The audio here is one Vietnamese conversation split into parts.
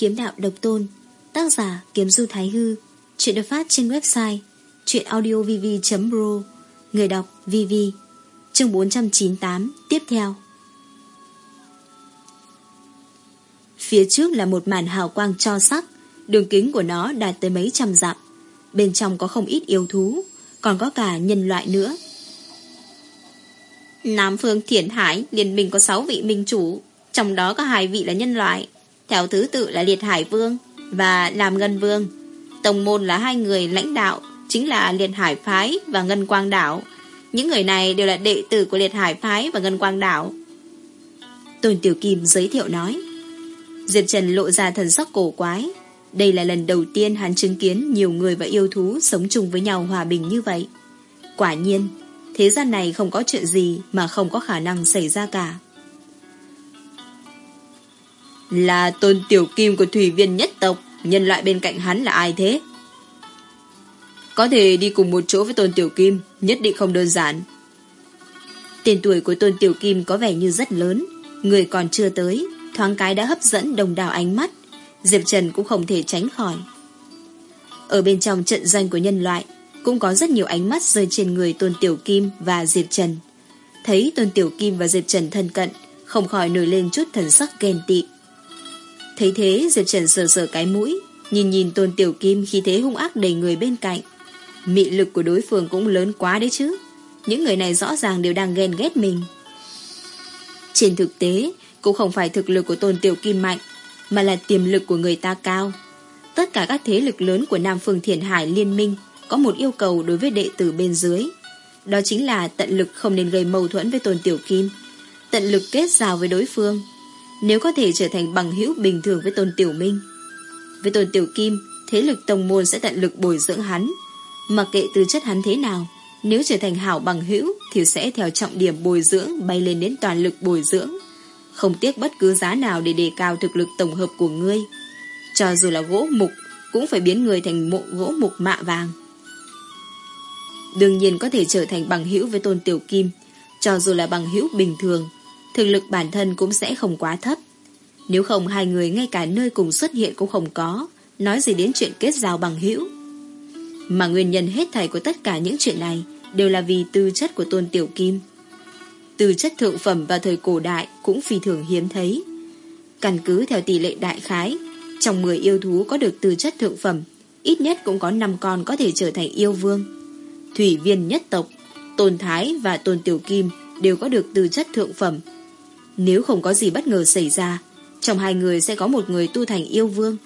Kiếm đạo độc tôn, Tác giả Kiếm Du Thái Hư, Chuyện được phát trên website Chuyện audiovv.pro Người đọc VV Chương 498 Tiếp theo. Phía trước là một màn hào quang cho sắc, Đường kính của nó đạt tới mấy trăm dặm. Bên trong có không ít yêu thú, Còn có cả nhân loại nữa. Nam phương Thiển Hải, Liên minh có 6 vị minh chủ, Trong đó có hai vị là nhân loại. Theo thứ tự là Liệt Hải Vương Và Làm Ngân Vương Tổng môn là hai người lãnh đạo Chính là Liệt Hải Phái và Ngân Quang Đảo Những người này đều là đệ tử của Liệt Hải Phái và Ngân Quang Đảo Tôn Tiểu Kim giới thiệu nói Diệp Trần lộ ra thần sắc cổ quái đây là lần đầu tiên hắn chứng kiến nhiều người và yêu thú sống chung với nhau hòa bình như vậy. Quả nhiên, thế gian này không có chuyện gì mà không có khả năng xảy ra cả. Là tôn tiểu kim của thủy viên nhất tộc, nhân loại bên cạnh hắn là ai thế? Có thể đi cùng một chỗ với tôn tiểu kim, nhất định không đơn giản. Tên tuổi của tôn tiểu kim có vẻ như rất lớn, người còn chưa tới, thoáng cái đã hấp dẫn đồng đảo ánh mắt. Diệp Trần cũng không thể tránh khỏi. Ở bên trong trận doanh của nhân loại, cũng có rất nhiều ánh mắt rơi trên người Tôn Tiểu Kim và Diệp Trần. Thấy Tôn Tiểu Kim và Diệp Trần thân cận, không khỏi nổi lên chút thần sắc ghen tị. Thấy thế, Diệp Trần sờ sờ cái mũi, nhìn nhìn Tôn Tiểu Kim khi thế hung ác đầy người bên cạnh. Mị lực của đối phương cũng lớn quá đấy chứ. Những người này rõ ràng đều đang ghen ghét mình. Trên thực tế, cũng không phải thực lực của Tôn Tiểu Kim mạnh, mà là tiềm lực của người ta cao. Tất cả các thế lực lớn của Nam Phương Thiền Hải liên minh có một yêu cầu đối với đệ tử bên dưới. Đó chính là tận lực không nên gây mâu thuẫn với Tôn Tiểu Kim, tận lực kết giao với đối phương. Nếu có thể trở thành bằng hữu bình thường với Tôn Tiểu Minh. Với Tôn Tiểu Kim, thế lực tông môn sẽ tận lực bồi dưỡng hắn. Mặc kệ tư chất hắn thế nào, nếu trở thành hảo bằng hữu thì sẽ theo trọng điểm bồi dưỡng bay lên đến toàn lực bồi dưỡng không tiếc bất cứ giá nào để đề cao thực lực tổng hợp của ngươi. Cho dù là gỗ mục, cũng phải biến người thành mộ gỗ mục mạ vàng. Đương nhiên có thể trở thành bằng hữu với Tôn Tiểu Kim, cho dù là bằng hữu bình thường, thực lực bản thân cũng sẽ không quá thấp. Nếu không hai người ngay cả nơi cùng xuất hiện cũng không có, nói gì đến chuyện kết giao bằng hữu. Mà nguyên nhân hết thảy của tất cả những chuyện này đều là vì tư chất của Tôn Tiểu Kim. tư chất thượng phẩm vào thời cổ đại cũng phi thường hiếm thấy. Căn cứ theo tỷ lệ đại khái, trong 10 yêu thú có được tư chất thượng phẩm, ít nhất cũng có 5 con có thể trở thành yêu vương. Thủy viên nhất tộc, Tôn Thái và Tôn Tiểu Kim đều có được tư chất thượng phẩm. Nếu không có gì bất ngờ xảy ra, trong hai người sẽ có một người tu thành yêu vương.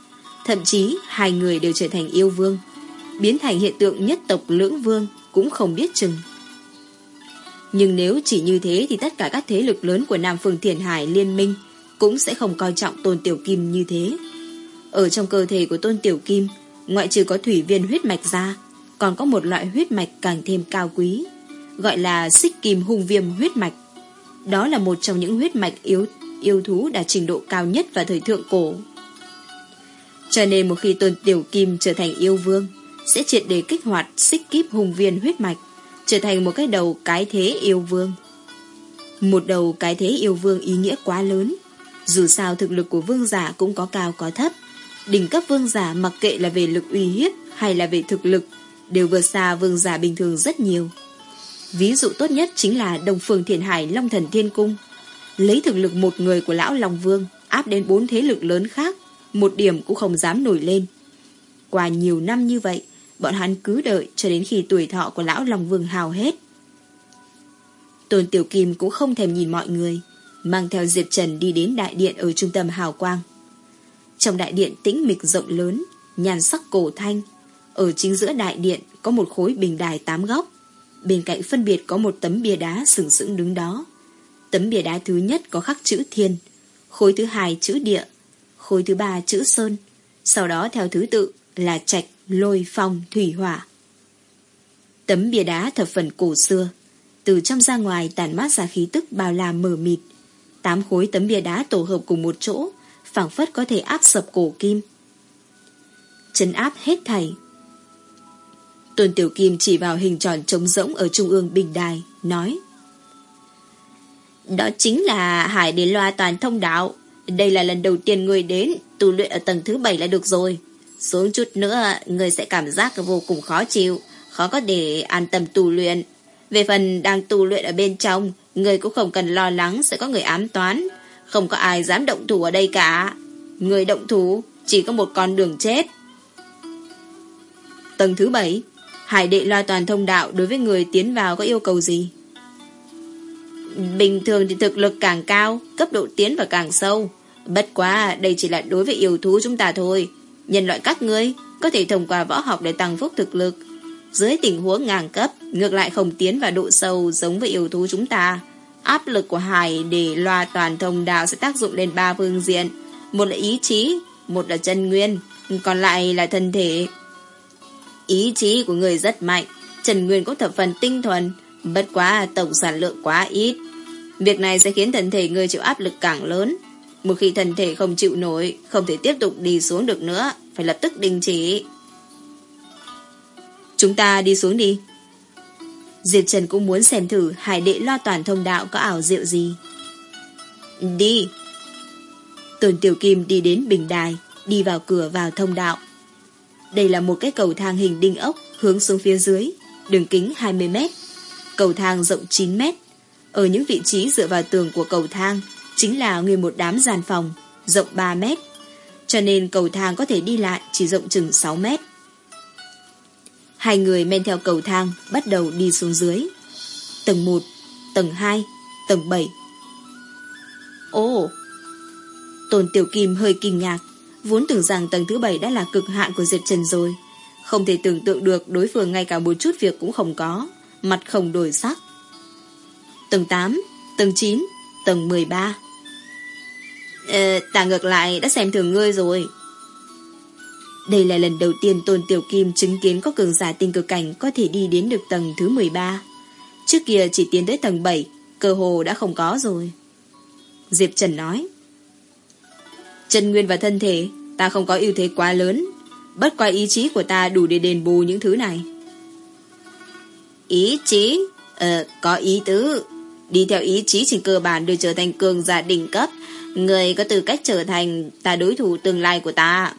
Thậm chí hai người đều trở thành yêu vương. Biến thành hiện tượng nhất tộc lưỡng vương cũng không biết chừng. Nhưng nếu chỉ như thế thì tất cả các thế lực lớn của Nam Phương Thiền Hải liên minh cũng sẽ không coi trọng Tôn Tiểu Kim như thế. Ở trong cơ thể của Tôn Tiểu Kim, ngoại trừ có thủy viên huyết mạch ra, còn có một loại huyết mạch càng thêm cao quý, gọi là xích kim hung viêm huyết mạch. Đó là một trong những huyết mạch yếu yêu thú đạt trình độ cao nhất vào thời thượng cổ. Cho nên một khi Tôn Tiểu Kim trở thành yêu vương, sẽ triệt để kích hoạt xích kíp hùng viên huyết mạch, trở thành một cái đầu cái thế yêu vương. Một đầu cái thế yêu vương ý nghĩa quá lớn. Dù sao thực lực của vương giả cũng có cao có thấp. Đỉnh cấp vương giả mặc kệ là về lực uy hiếp hay là về thực lực, đều vượt xa vương giả bình thường rất nhiều. Ví dụ tốt nhất chính là Đồng Phương Thiền Hải Long Thần Thiên Cung. Lấy thực lực một người của Lão Long Vương áp đến bốn thế lực lớn khác, một điểm cũng không dám nổi lên. Qua nhiều năm như vậy, bọn hắn cứ đợi cho đến khi tuổi thọ của lão Long Vương hào hết. Tôn Tiểu Kim cũng không thèm nhìn mọi người, mang theo Diệp Trần đi đến đại điện ở trung tâm hào quang. Trong đại điện tĩnh mịch rộng lớn, nhàn sắc cổ thanh, ở chính giữa đại điện có một khối bình đài tám góc, bên cạnh phân biệt có một tấm bia đá sừng sững đứng đó. Tấm bia đá thứ nhất có khắc chữ thiên, khối thứ hai chữ địa, khối thứ ba chữ sơn, sau đó theo thứ tự là trạch, lôi phong, thủy hỏa. Tấm bia đá thập phần cổ xưa, từ trong ra ngoài tản mát ra khí tức bao la mờ mịt. Tám khối tấm bia đá tổ hợp cùng một chỗ, phảng phất có thể áp sập cổ kim. Chấn áp hết thảy. Tôn Tiểu Kim chỉ vào hình tròn trống rỗng ở trung ương bình đài, nói Đó chính là hải đế loa toàn thông đạo. Đây là lần đầu tiên người đến, tu luyện ở tầng thứ bảy là được rồi. Xuống chút nữa, người sẽ cảm giác vô cùng khó chịu, khó có để an tâm tu luyện. Về phần đang tu luyện ở bên trong, người cũng không cần lo lắng sẽ có người ám toán. Không có ai dám động thủ ở đây cả. Người động thủ chỉ có một con đường chết. Tầng thứ bảy Hải đệ loa toàn thông đạo đối với người tiến vào có yêu cầu gì? Bình thường thì thực lực càng cao, cấp độ tiến vào càng sâu. Bất quá đây chỉ là đối với yêu thú chúng ta thôi. Nhân loại các ngươi có thể thông qua võ học để tăng phúc thực lực. Dưới tình huống ngang cấp, ngược lại không tiến vào độ sâu giống với yêu thú chúng ta. Áp lực của hải để loa toàn thông đạo sẽ tác dụng lên ba phương diện. Một là ý chí, một là chân nguyên, còn lại là thân thể. Ý chí của người rất mạnh, Trần Nguyên có thập phần tinh thuần, bất quá tổng sản lượng quá ít. Việc này sẽ khiến thân thể người chịu áp lực càng lớn. Một khi thân thể không chịu nổi, không thể tiếp tục đi xuống được nữa, phải lập tức đình chỉ. Chúng ta đi xuống đi. Diệp Trần cũng muốn xem thử hải đệ lo toàn thông đạo có ảo diệu gì. Đi. Tuần Tiểu Kim đi đến bình đài, đi vào cửa vào thông đạo. Đây là một cái cầu thang hình đinh ốc hướng xuống phía dưới, đường kính 20 mét. Cầu thang rộng 9 mét. Ở những vị trí dựa vào tường của cầu thang chính là nguyên một đám gian phòng, rộng 3 mét. Cho nên cầu thang có thể đi lại chỉ rộng chừng 6 mét. Hai người men theo cầu thang bắt đầu đi xuống dưới. Tầng 1, tầng 2, tầng 7. Ồ! Tôn Tiểu Kim hơi kinh ngạc Vốn tưởng rằng tầng thứ bảy đã là cực hạn của Diệp Trần rồi. Không thể tưởng tượng được đối phương ngay cả một chút việc cũng không có. Mặt không đổi sắc. Tầng 8 Tầng 9 Tầng 13 ờ, Ta ngược lại đã xem thường ngươi rồi. Đây là lần đầu tiên Tôn Tiểu Kim chứng kiến có cường giả tinh cực cảnh có thể đi đến được tầng thứ 13 Trước kia chỉ tiến tới tầng 7 Cơ hồ đã không có rồi. Diệp Trần nói. Chân nguyên và thân thể, ta không có ưu thế quá lớn. Bất qua ý chí của ta đủ để đền bù những thứ này. Ý chí? Ờ, có ý tứ. Đi theo ý chí trên cơ bản được trở thành cường giả đỉnh cấp. Người có tư cách trở thành ta đối thủ tương lai của ta.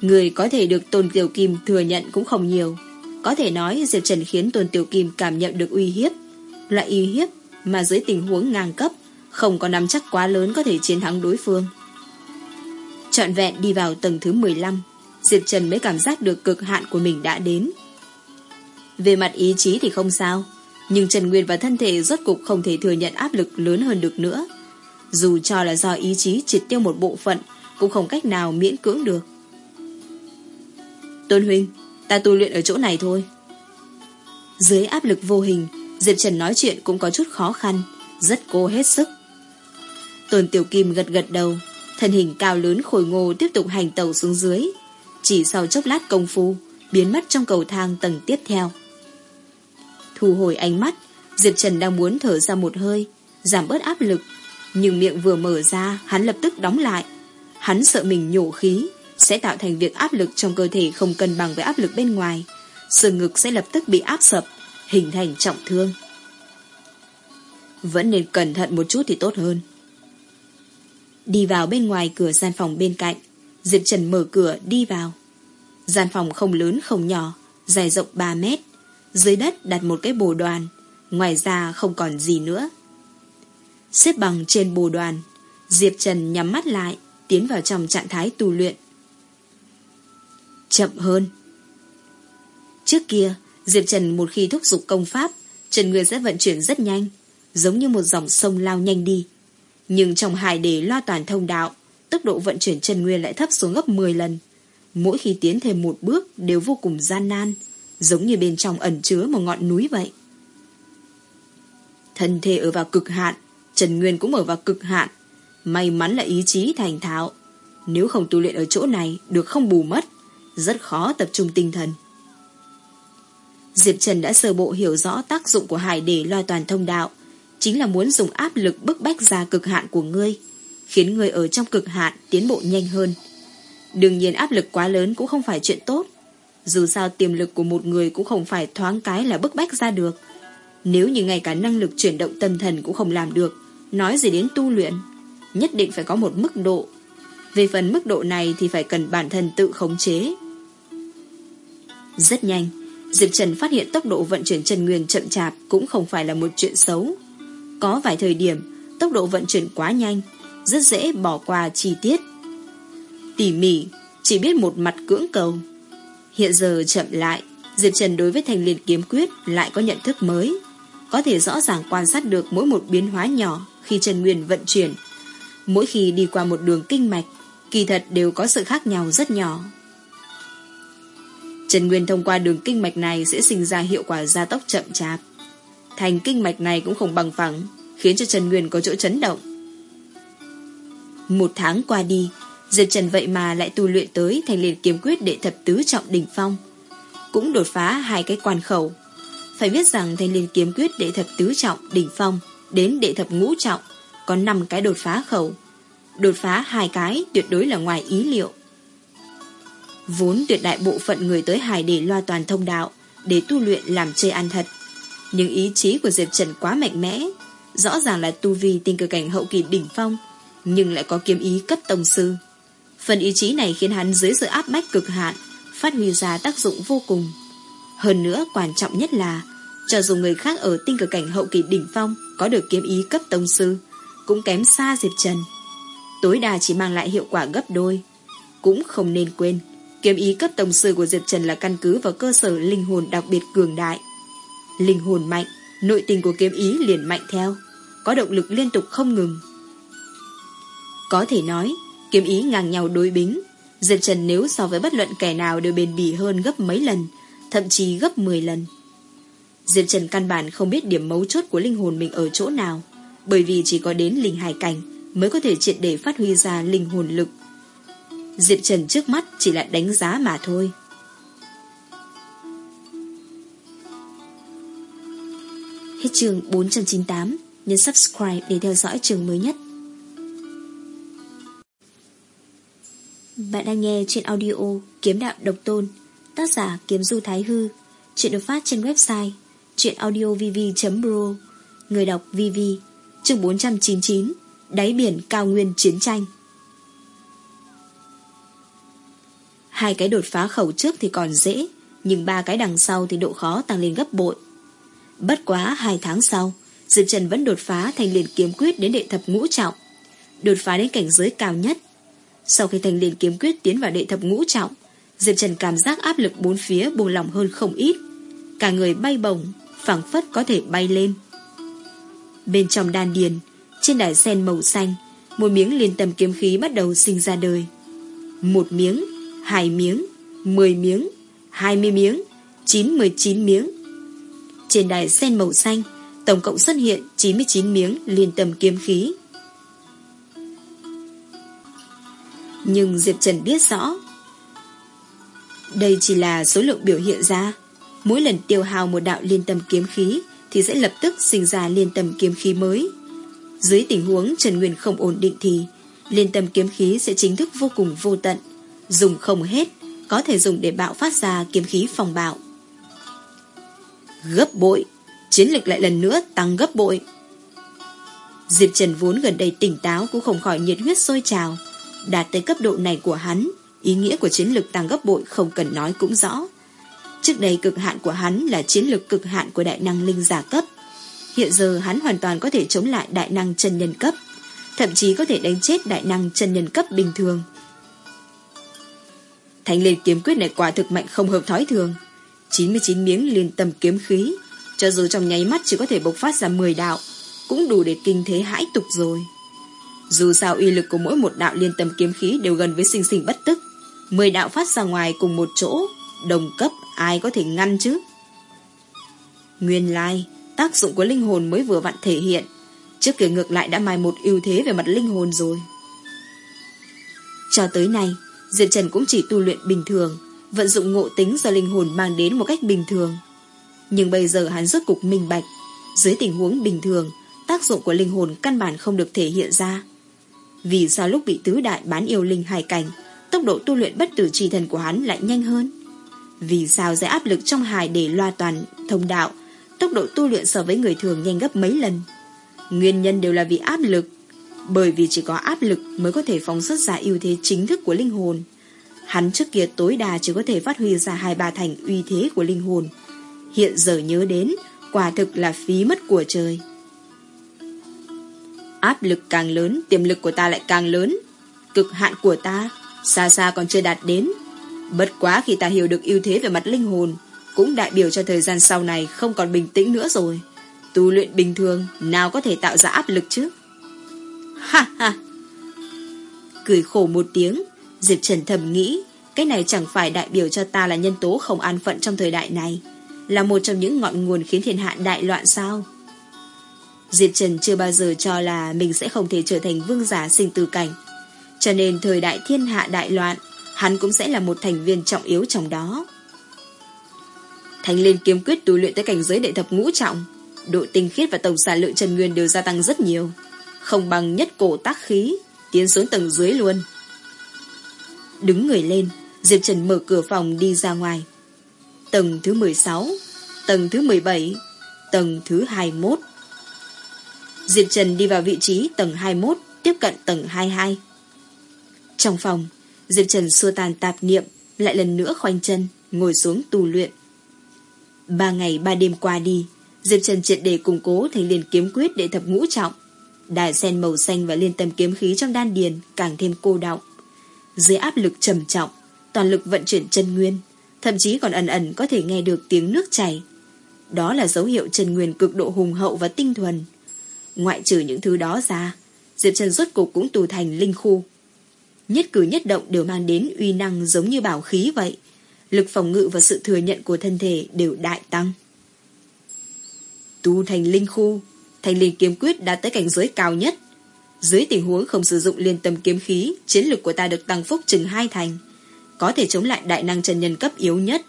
Người có thể được Tôn Tiểu Kim thừa nhận cũng không nhiều. Có thể nói Diệp Trần khiến Tôn Tiểu Kim cảm nhận được uy hiếp. Loại uy hiếp mà dưới tình huống ngang cấp không có nắm chắc quá lớn có thể chiến thắng đối phương. Trọn vẹn đi vào tầng thứ 15, Diệp Trần mới cảm giác được cực hạn của mình đã đến. Về mặt ý chí thì không sao, nhưng Trần Nguyên và thân thể rốt cục không thể thừa nhận áp lực lớn hơn được nữa. Dù cho là do ý chí triệt tiêu một bộ phận, cũng không cách nào miễn cưỡng được. Tôn Huynh, ta tu luyện ở chỗ này thôi. Dưới áp lực vô hình, Diệp Trần nói chuyện cũng có chút khó khăn, rất cố hết sức. Tôn Tiểu Kim gật gật đầu, thân hình cao lớn khôi ngô tiếp tục hành tàu xuống dưới. Chỉ sau chốc lát công phu, biến mất trong cầu thang tầng tiếp theo. Thu hồi ánh mắt, Diệp Trần đang muốn thở ra một hơi, giảm bớt áp lực. Nhưng miệng vừa mở ra, hắn lập tức đóng lại. Hắn sợ mình nhổ khí, sẽ tạo thành việc áp lực trong cơ thể không cân bằng với áp lực bên ngoài. Sườn ngực sẽ lập tức bị áp sập, hình thành trọng thương. Vẫn nên cẩn thận một chút thì tốt hơn. Đi vào bên ngoài cửa gian phòng bên cạnh. Diệp Trần mở cửa, đi vào. Gian phòng không lớn, không nhỏ, Dài rộng 3 mét. Dưới đất đặt một cái bồ đoàn, Ngoài ra không còn gì nữa. Xếp bằng trên bồ đoàn, Diệp Trần nhắm mắt lại, Tiến vào trong trạng thái tu luyện. Chậm hơn. Trước kia, Diệp Trần một khi thúc giục công pháp Trần Nguyên sẽ vận chuyển rất nhanh, Giống như một dòng sông lao nhanh đi nhưng trong hải đề loa toàn thông đạo, tốc độ vận chuyển chân nguyên lại thấp xuống gấp 10 lần. Mỗi khi tiến thêm một bước đều vô cùng gian nan, giống như bên trong ẩn chứa một ngọn núi vậy. Thân thể ở vào cực hạn, Trần Nguyên cũng ở vào cực hạn. May mắn là ý chí thành thạo. Nếu không tu luyện ở chỗ này, được không bù mất, rất khó tập trung tinh thần. Diệp Trần đã sơ bộ hiểu rõ tác dụng của hải đề loa toàn thông đạo, chính là muốn dùng áp lực bức bách ra cực hạn của ngươi, khiến ngươi ở trong cực hạn tiến bộ nhanh hơn. Đương nhiên áp lực quá lớn cũng không phải chuyện tốt. Dù sao tiềm lực của một người cũng không phải thoáng cái là bức bách ra được. Nếu như ngay cả năng lực chuyển động tâm thần cũng không làm được, nói gì đến tu luyện, nhất định phải có một mức độ Về phần mức độ này thì phải cần bản thân tự khống chế. Rất nhanh, Diệp Trần phát hiện tốc độ vận chuyển Trần Nguyên chậm chạp cũng không phải là một chuyện xấu. Có vài thời điểm, tốc độ vận chuyển quá nhanh, rất dễ bỏ qua chi tiết. Tỉ mỉ, chỉ biết một mặt cưỡng cầu. Hiện giờ chậm lại, Diệp Trần đối với thành liền kiếm quyết lại có nhận thức mới. Có thể rõ ràng quan sát được mỗi một biến hóa nhỏ khi Trần Nguyên vận chuyển. Mỗi khi đi qua một đường kinh mạch, kỳ thật đều có sự khác nhau rất nhỏ. Trần Nguyên thông qua đường kinh mạch này sẽ sinh ra hiệu quả gia tốc chậm chạp. Thành kinh mạch này cũng không bằng phẳng, khiến cho Trần Nguyên có chỗ chấn động. Một tháng qua đi, Diệp Trần vậy mà lại tu luyện tới thành liền kiếm quyết đệ thập tứ trọng đỉnh phong. Cũng đột phá hai cái quan khẩu. Phải biết rằng thành liền kiếm quyết đệ thập tứ trọng đỉnh phong đến đệ thập ngũ trọng có 5 cái đột phá khẩu. Đột phá hai cái tuyệt đối là ngoài ý liệu. Vốn tuyệt đại bộ phận người tới hải để loa toàn thông đạo để tu luyện làm chơi ăn thật. Nhưng ý chí của Diệp Trần quá mạnh mẽ, rõ ràng là tu vi tinh cơ cảnh hậu kỳ đỉnh phong, nhưng lại có kiếm ý cấp tông sư. Phần ý chí này khiến hắn dưới sự áp bách cực hạn, phát huy ra tác dụng vô cùng. Hơn nữa quan trọng nhất là, cho dù người khác ở tinh cực cảnh hậu kỳ đỉnh phong có được kiếm ý cấp tông sư, cũng kém xa Diệp Trần. Tối đa chỉ mang lại hiệu quả gấp đôi. Cũng không nên quên, kiếm ý cấp tông sư của Diệp Trần là căn cứ vào cơ sở linh hồn đặc biệt cường đại. Linh hồn mạnh, nội tình của kiếm ý liền mạnh theo, có động lực liên tục không ngừng. Có thể nói, kiếm ý ngang nhau đối bính, Diệp Trần nếu so với bất luận kẻ nào đều bền bỉ hơn gấp mấy lần, thậm chí gấp 10 lần. Diệp Trần căn bản không biết điểm mấu chốt của linh hồn mình ở chỗ nào, bởi vì chỉ có đến linh hải cảnh mới có thể triệt để phát huy ra linh hồn lực. Diệp Trần trước mắt chỉ là đánh giá mà thôi. Hết trường 498, nhấn subscribe để theo dõi trường mới nhất. Bạn đang nghe chuyện audio Kiếm Đạo Độc Tôn, tác giả Kiếm Du Thái Hư, chuyện được phát trên website chuyenaudiovv.pro, người đọc VV, chương 499, Đáy biển cao nguyên chiến tranh. Hai cái đột phá khẩu trước thì còn dễ, nhưng ba cái đằng sau thì độ khó tăng lên gấp bội. Bất quá hai tháng sau, Diệp Trần vẫn đột phá thành liền kiếm quyết đến đệ thập ngũ trọng, đột phá đến cảnh giới cao nhất. Sau khi thành liền kiếm quyết tiến vào đệ thập ngũ trọng, Diệp Trần cảm giác áp lực bốn phía buông lỏng hơn không ít. Cả người bay bổng, phẳng phất có thể bay lên. Bên trong đan điền, trên đài sen màu xanh, một miếng liên tầm kiếm khí bắt đầu sinh ra đời. Một miếng, hai miếng, mười miếng, hai mươi miếng, chín mười chín miếng. Trên đài sen màu xanh, tổng cộng xuất hiện 99 miếng liên tầm kiếm khí. Nhưng Diệp Trần biết rõ, đây chỉ là số lượng biểu hiện ra. Mỗi lần tiêu hao một đạo liên tâm kiếm khí thì sẽ lập tức sinh ra liên tâm kiếm khí mới. Dưới tình huống Trần Nguyên không ổn định thì liên tâm kiếm khí sẽ chính thức vô cùng vô tận, dùng không hết, có thể dùng để bạo phát ra kiếm khí phòng bạo. Gấp bội, chiến lực lại lần nữa tăng gấp bội. Diệp Trần vốn gần đây tỉnh táo cũng không khỏi nhiệt huyết sôi trào. Đạt tới cấp độ này của hắn, ý nghĩa của chiến lực tăng gấp bội không cần nói cũng rõ. Trước đây cực hạn của hắn là chiến lực cực hạn của đại năng linh giả cấp. Hiện giờ hắn hoàn toàn có thể chống lại đại năng chân nhân cấp, thậm chí có thể đánh chết đại năng chân nhân cấp bình thường. Thành lên kiếm quyết này quả thực mạnh không hợp thói thường. 99 miếng liên tâm kiếm khí, cho dù trong nháy mắt chỉ có thể bộc phát ra 10 đạo, cũng đủ để kinh thế hãi tục rồi. Dù sao uy lực của mỗi một đạo liên tâm kiếm khí đều gần với sinh sinh bất tức. 10 đạo phát ra ngoài cùng một chỗ, đồng cấp ai có thể ngăn chứ? Nguyên lai, tác dụng của linh hồn mới vừa vặn thể hiện. Trước kia ngược lại đã mai một ưu thế về mặt linh hồn rồi. Cho tới nay, Diệp Trần cũng chỉ tu luyện bình thường, vận dụng ngộ tính do linh hồn mang đến một cách bình thường. Nhưng bây giờ hắn rốt cục minh bạch, dưới tình huống bình thường, tác dụng của linh hồn căn bản không được thể hiện ra. Vì sao lúc bị tứ đại bán yêu linh hài cảnh, tốc độ tu luyện bất tử trì thần của hắn lại nhanh hơn? Vì sao dưới áp lực trong hài để loa toàn thông đạo, tốc độ tu luyện so với người thường nhanh gấp mấy lần? Nguyên nhân đều là vì áp lực. Bởi vì chỉ có áp lực mới có thể phóng xuất ra ưu thế chính thức của linh hồn. Hắn trước kia tối đa chỉ có thể phát huy ra hai ba thành uy thế của linh hồn. Hiện giờ nhớ đến, quả thực là phí mất của trời. Áp lực càng lớn, tiềm lực của ta lại càng lớn. Cực hạn của ta, xa xa còn chưa đạt đến. Bất quá khi ta hiểu được ưu thế về mặt linh hồn, cũng đại biểu cho thời gian sau này không còn bình tĩnh nữa rồi. Tu luyện bình thường, nào có thể tạo ra áp lực chứ? Ha ha! Cười khổ một tiếng, Diệp Trần thầm nghĩ, cái này chẳng phải đại biểu cho ta là nhân tố không an phận trong thời đại này, là một trong những ngọn nguồn khiến thiên hạ đại loạn sao? Diệp Trần chưa bao giờ cho là mình sẽ không thể trở thành vương giả sinh tử cảnh. Cho nên thời đại thiên hạ đại loạn, hắn cũng sẽ là một thành viên trọng yếu trong đó. Thành Liên kiếm quyết tu luyện tới cảnh giới đệ thập ngũ trọng, độ tinh khiết và tổng sản lượng Trần Nguyên đều gia tăng rất nhiều. Không bằng nhất cổ tác khí, tiến xuống tầng dưới luôn. Đứng người lên, Diệp Trần mở cửa phòng đi ra ngoài. Tầng thứ 16, tầng thứ 17, tầng thứ 21. Diệp Trần đi vào vị trí tầng 21, tiếp cận tầng 22. Trong phòng, Diệp Trần xua tàn tạp niệm, lại lần nữa khoanh chân, ngồi xuống tu luyện. Ba ngày ba đêm qua đi, Diệp Trần triệt để củng cố thành liền kiếm quyết để thập ngũ trọng. Đài sen màu xanh và liên tâm kiếm khí trong đan điền càng thêm cô động. Dưới áp lực trầm trọng, toàn lực vận chuyển chân nguyên, thậm chí còn ẩn ẩn có thể nghe được tiếng nước chảy. Đó là dấu hiệu chân nguyên cực độ hùng hậu và tinh thuần. Ngoại trừ những thứ đó ra, Diệp Trần rốt cục cũng tù thành linh khu. Nhất cử nhất động đều mang đến uy năng giống như bảo khí vậy. Lực phòng ngự và sự thừa nhận của thân thể đều đại tăng. Tu thành linh khu, thành linh kiếm quyết đã tới cảnh giới cao nhất. Dưới tình huống không sử dụng liên tâm kiếm khí, chiến lực của ta được tăng phúc chừng hai thành. Có thể chống lại đại năng trần nhân cấp yếu nhất.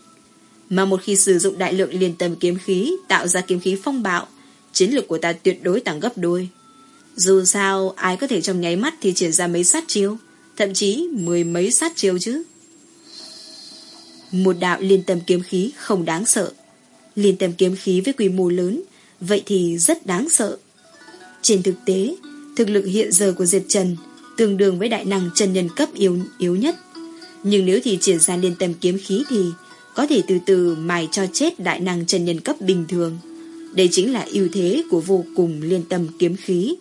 Mà một khi sử dụng đại lượng liên tâm kiếm khí, tạo ra kiếm khí phong bạo, chiến lực của ta tuyệt đối tăng gấp đôi. Dù sao, ai có thể trong nháy mắt thì triển ra mấy sát chiêu, thậm chí mười mấy sát chiêu chứ. Một đạo liên tâm kiếm khí không đáng sợ. Liên tâm kiếm khí với quy mô lớn, vậy thì rất đáng sợ. Trên thực tế, thực lực hiện giờ của Diệp Trần tương đương với đại năng chân nhân cấp yếu yếu nhất. Nhưng nếu thì triển ra liên tâm kiếm khí thì có thể từ từ mài cho chết đại năng chân nhân cấp bình thường. Đây chính là ưu thế của vô cùng liên tâm kiếm khí.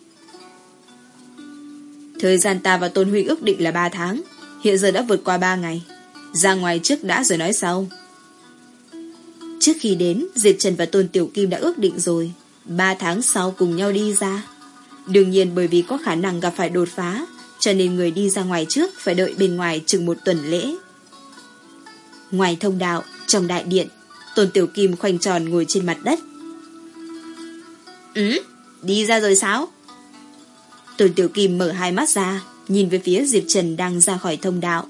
Thời gian ta và Tôn Huy ước định là 3 tháng, hiện giờ đã vượt qua 3 ngày. Ra ngoài trước đã rồi nói sau. Trước khi đến, Diệp Trần và Tôn Tiểu Kim đã ước định rồi, 3 tháng sau cùng nhau đi ra. Đương nhiên bởi vì có khả năng gặp phải đột phá, cho nên người đi ra ngoài trước phải đợi bên ngoài chừng một tuần lễ. Ngoài thông đạo, trong đại điện, Tôn Tiểu Kim khoanh tròn ngồi trên mặt đất. Ừ, đi ra rồi sao? Tôn Tiểu Kim mở hai mắt ra, nhìn về phía Diệp Trần đang ra khỏi thông đạo.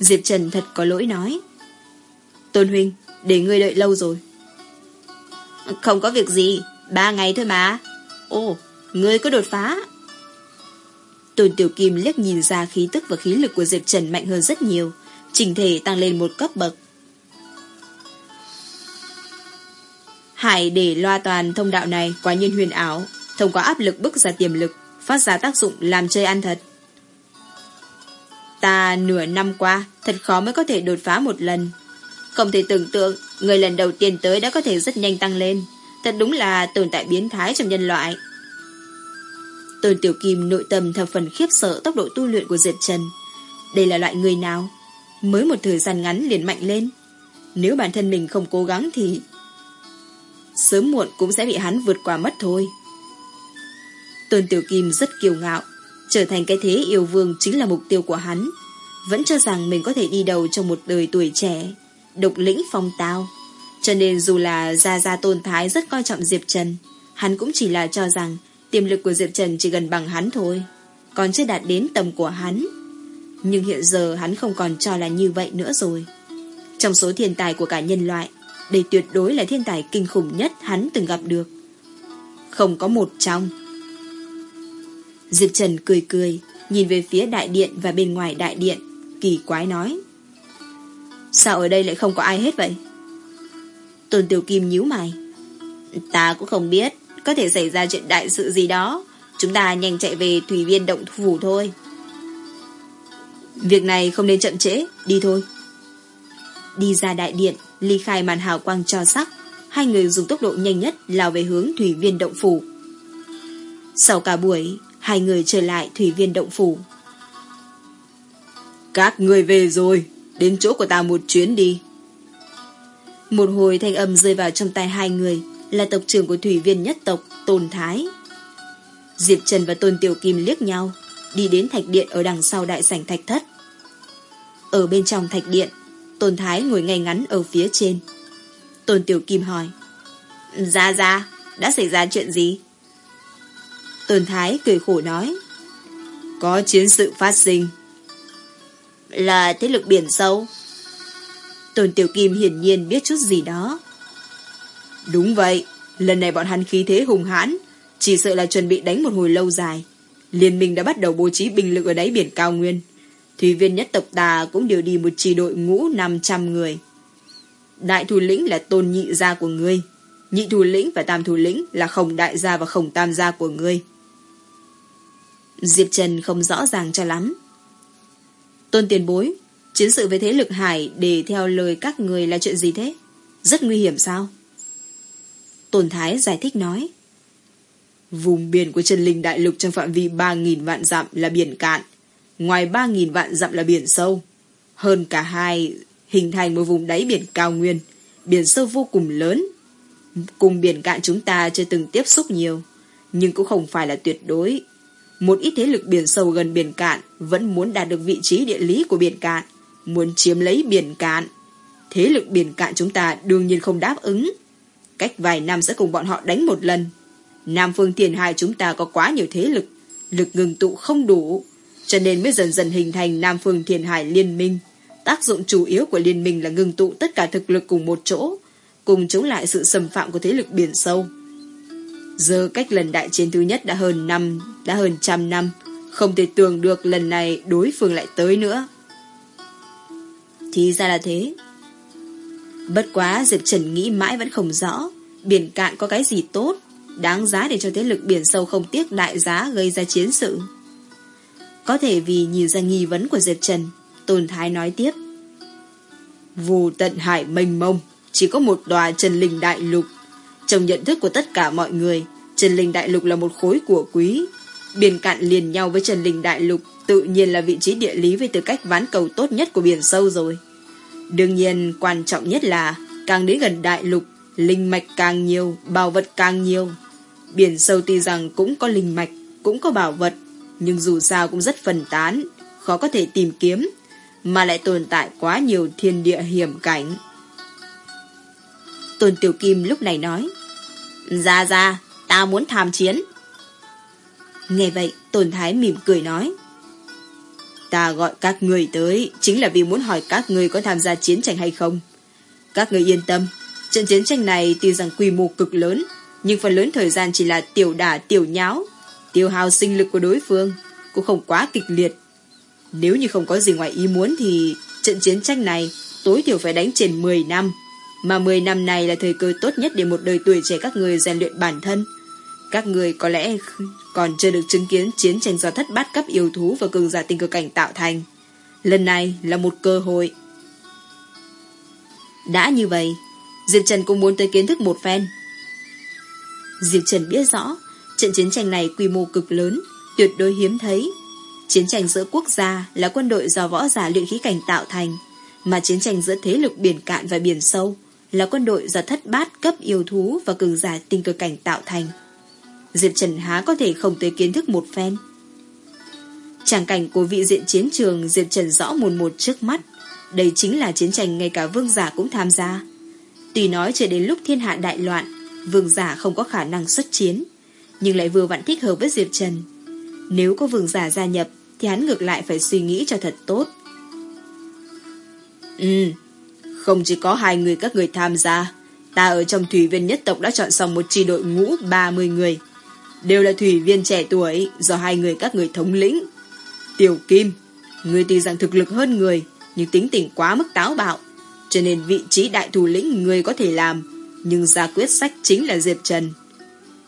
Diệp Trần thật có lỗi nói. Tôn Huynh, để ngươi đợi lâu rồi. Không có việc gì, ba ngày thôi mà. Ồ, ngươi có đột phá. Tôn Tiểu Kim liếc nhìn ra khí tức và khí lực của Diệp Trần mạnh hơn rất nhiều, trình thể tăng lên một cấp bậc. Hải để loa toàn thông đạo này quá nhiên huyền ảo, thông qua áp lực bức ra tiềm lực, phát ra tác dụng làm chơi ăn thật. Ta nửa năm qua thật khó mới có thể đột phá một lần. Không thể tưởng tượng người lần đầu tiên tới đã có thể rất nhanh tăng lên. Thật đúng là tồn tại biến thái trong nhân loại. Tôn Tiểu Kim nội tâm thập phần khiếp sợ tốc độ tu luyện của Diệp Trần. Đây là loại người nào? Mới một thời gian ngắn liền mạnh lên. Nếu bản thân mình không cố gắng thì sớm muộn cũng sẽ bị hắn vượt qua mất thôi. Tôn Tiểu Kim rất kiêu ngạo, trở thành cái thế yêu vương chính là mục tiêu của hắn. Vẫn cho rằng mình có thể đi đầu trong một đời tuổi trẻ, độc lĩnh phong tao. Cho nên dù là Gia Gia Tôn Thái rất coi trọng Diệp Trần, hắn cũng chỉ là cho rằng tiềm lực của Diệp Trần chỉ gần bằng hắn thôi, còn chưa đạt đến tầm của hắn. Nhưng hiện giờ hắn không còn cho là như vậy nữa rồi. Trong số thiên tài của cả nhân loại, đây tuyệt đối là thiên tài kinh khủng nhất hắn từng gặp được. Không có một trong. Diệp Trần cười cười, nhìn về phía đại điện và bên ngoài đại điện, kỳ quái nói. Sao ở đây lại không có ai hết vậy? Tôn Tiểu Kim nhíu mày. Ta cũng không biết, có thể xảy ra chuyện đại sự gì đó. Chúng ta nhanh chạy về thủy viên động phủ thôi. Việc này không nên chậm trễ, đi thôi. Đi ra đại điện, ly khai màn hào quang cho sắc, hai người dùng tốc độ nhanh nhất lao về hướng thủy viên động phủ. Sau cả buổi, hai người trở lại thủy viên động phủ. Các người về rồi, đến chỗ của ta một chuyến đi. Một hồi thanh âm rơi vào trong tay hai người là tộc trưởng của thủy viên nhất tộc Tôn Thái. Diệp Trần và Tôn Tiểu Kim liếc nhau, đi đến thạch điện ở đằng sau đại sảnh thạch thất. Ở bên trong thạch điện, Tôn Thái ngồi ngay ngắn ở phía trên. Tôn Tiểu Kim hỏi. Ra ra, đã xảy ra chuyện gì? Tôn Thái cười khổ nói. Có chiến sự phát sinh. Là thế lực biển sâu. Tôn Tiểu Kim hiển nhiên biết chút gì đó. Đúng vậy, lần này bọn hắn khí thế hùng hãn, chỉ sợ là chuẩn bị đánh một hồi lâu dài. Liên minh đã bắt đầu bố trí binh lực ở đáy biển cao nguyên. Thủy viên nhất tộc ta cũng điều đi một trì đội ngũ 500 người. Đại thủ lĩnh là tôn nhị gia của ngươi. Nhị thủ lĩnh và tam thủ lĩnh là khổng đại gia và khổng tam gia của ngươi. Diệp Trần không rõ ràng cho lắm. Tôn tiền bối, chiến sự với thế lực hải để theo lời các người là chuyện gì thế? Rất nguy hiểm sao? Tôn Thái giải thích nói. Vùng biển của chân Linh Đại Lục trong phạm vi 3.000 vạn dặm là biển cạn, ngoài 3.000 vạn dặm là biển sâu. Hơn cả hai hình thành một vùng đáy biển cao nguyên, biển sâu vô cùng lớn. Cùng biển cạn chúng ta chưa từng tiếp xúc nhiều, nhưng cũng không phải là tuyệt đối. Một ít thế lực biển sâu gần biển cạn vẫn muốn đạt được vị trí địa lý của biển cạn, muốn chiếm lấy biển cạn. Thế lực biển cạn chúng ta đương nhiên không đáp ứng. Cách vài năm sẽ cùng bọn họ đánh một lần. Nam phương tiền hải chúng ta có quá nhiều thế lực, lực ngừng tụ không đủ, cho nên mới dần dần hình thành Nam phương thiền hải liên minh. Tác dụng chủ yếu của liên minh là ngừng tụ tất cả thực lực cùng một chỗ, cùng chống lại sự xâm phạm của thế lực biển sâu. Giờ cách lần đại chiến thứ nhất đã hơn năm, đã hơn trăm năm, không thể tưởng được lần này đối phương lại tới nữa. Thì ra là thế. Bất quá Diệp Trần nghĩ mãi vẫn không rõ, biển cạn có cái gì tốt, đáng giá để cho thế lực biển sâu không tiếc đại giá gây ra chiến sự. Có thể vì nhìn ra nghi vấn của Diệp Trần, Tôn Thái nói tiếp. Vù tận hải mênh mông, chỉ có một đòa Trần Linh Đại Lục. Trong nhận thức của tất cả mọi người, Trần Linh Đại Lục là một khối của quý. Biển cạn liền nhau với Trần Linh Đại Lục tự nhiên là vị trí địa lý với tư cách ván cầu tốt nhất của biển sâu rồi. Đương nhiên, quan trọng nhất là càng đến gần Đại Lục, linh mạch càng nhiều, bảo vật càng nhiều. Biển sâu tuy rằng cũng có linh mạch, cũng có bảo vật, nhưng dù sao cũng rất phân tán, khó có thể tìm kiếm, mà lại tồn tại quá nhiều thiên địa hiểm cảnh. Tôn Tiểu Kim lúc này nói, Ra ra, ta muốn tham chiến. Nghe vậy, Tôn Thái mỉm cười nói, Ta gọi các người tới chính là vì muốn hỏi các người có tham gia chiến tranh hay không. Các người yên tâm, trận chiến tranh này tuy rằng quy mô cực lớn, nhưng phần lớn thời gian chỉ là tiểu đả tiểu nháo, tiêu hao sinh lực của đối phương cũng không quá kịch liệt. Nếu như không có gì ngoài ý muốn thì trận chiến tranh này tối thiểu phải đánh trên 10 năm, mà 10 năm này là thời cơ tốt nhất để một đời tuổi trẻ các người rèn luyện bản thân. Các người có lẽ còn chưa được chứng kiến chiến tranh do thất bát cấp yêu thú và cường giả tinh cơ cảnh tạo thành. Lần này là một cơ hội. Đã như vậy, Diệp Trần cũng muốn tới kiến thức một phen. Diệp Trần biết rõ, trận chiến tranh này quy mô cực lớn, tuyệt đối hiếm thấy. Chiến tranh giữa quốc gia là quân đội do võ giả luyện khí cảnh tạo thành, mà chiến tranh giữa thế lực biển cạn và biển sâu là quân đội do thất bát cấp yêu thú và cường giả tinh cơ cảnh tạo thành. Diệp Trần há có thể không tới kiến thức một phen. Tràng cảnh của vị diện chiến trường Diệp Trần rõ mồn một trước mắt. Đây chính là chiến tranh ngay cả vương giả cũng tham gia. Tuy nói chưa đến lúc thiên hạ đại loạn, vương giả không có khả năng xuất chiến, nhưng lại vừa vặn thích hợp với Diệp Trần. Nếu có vương giả gia nhập, thì hắn ngược lại phải suy nghĩ cho thật tốt. Ừ, không chỉ có hai người các người tham gia, ta ở trong thủy viên nhất tộc đã chọn xong một chi đội ngũ 30 người. Đều là thủy viên trẻ tuổi do hai người các người thống lĩnh. Tiểu Kim, người tuy rằng thực lực hơn người, nhưng tính tình quá mức táo bạo. Cho nên vị trí đại thủ lĩnh người có thể làm, nhưng ra quyết sách chính là Diệp Trần.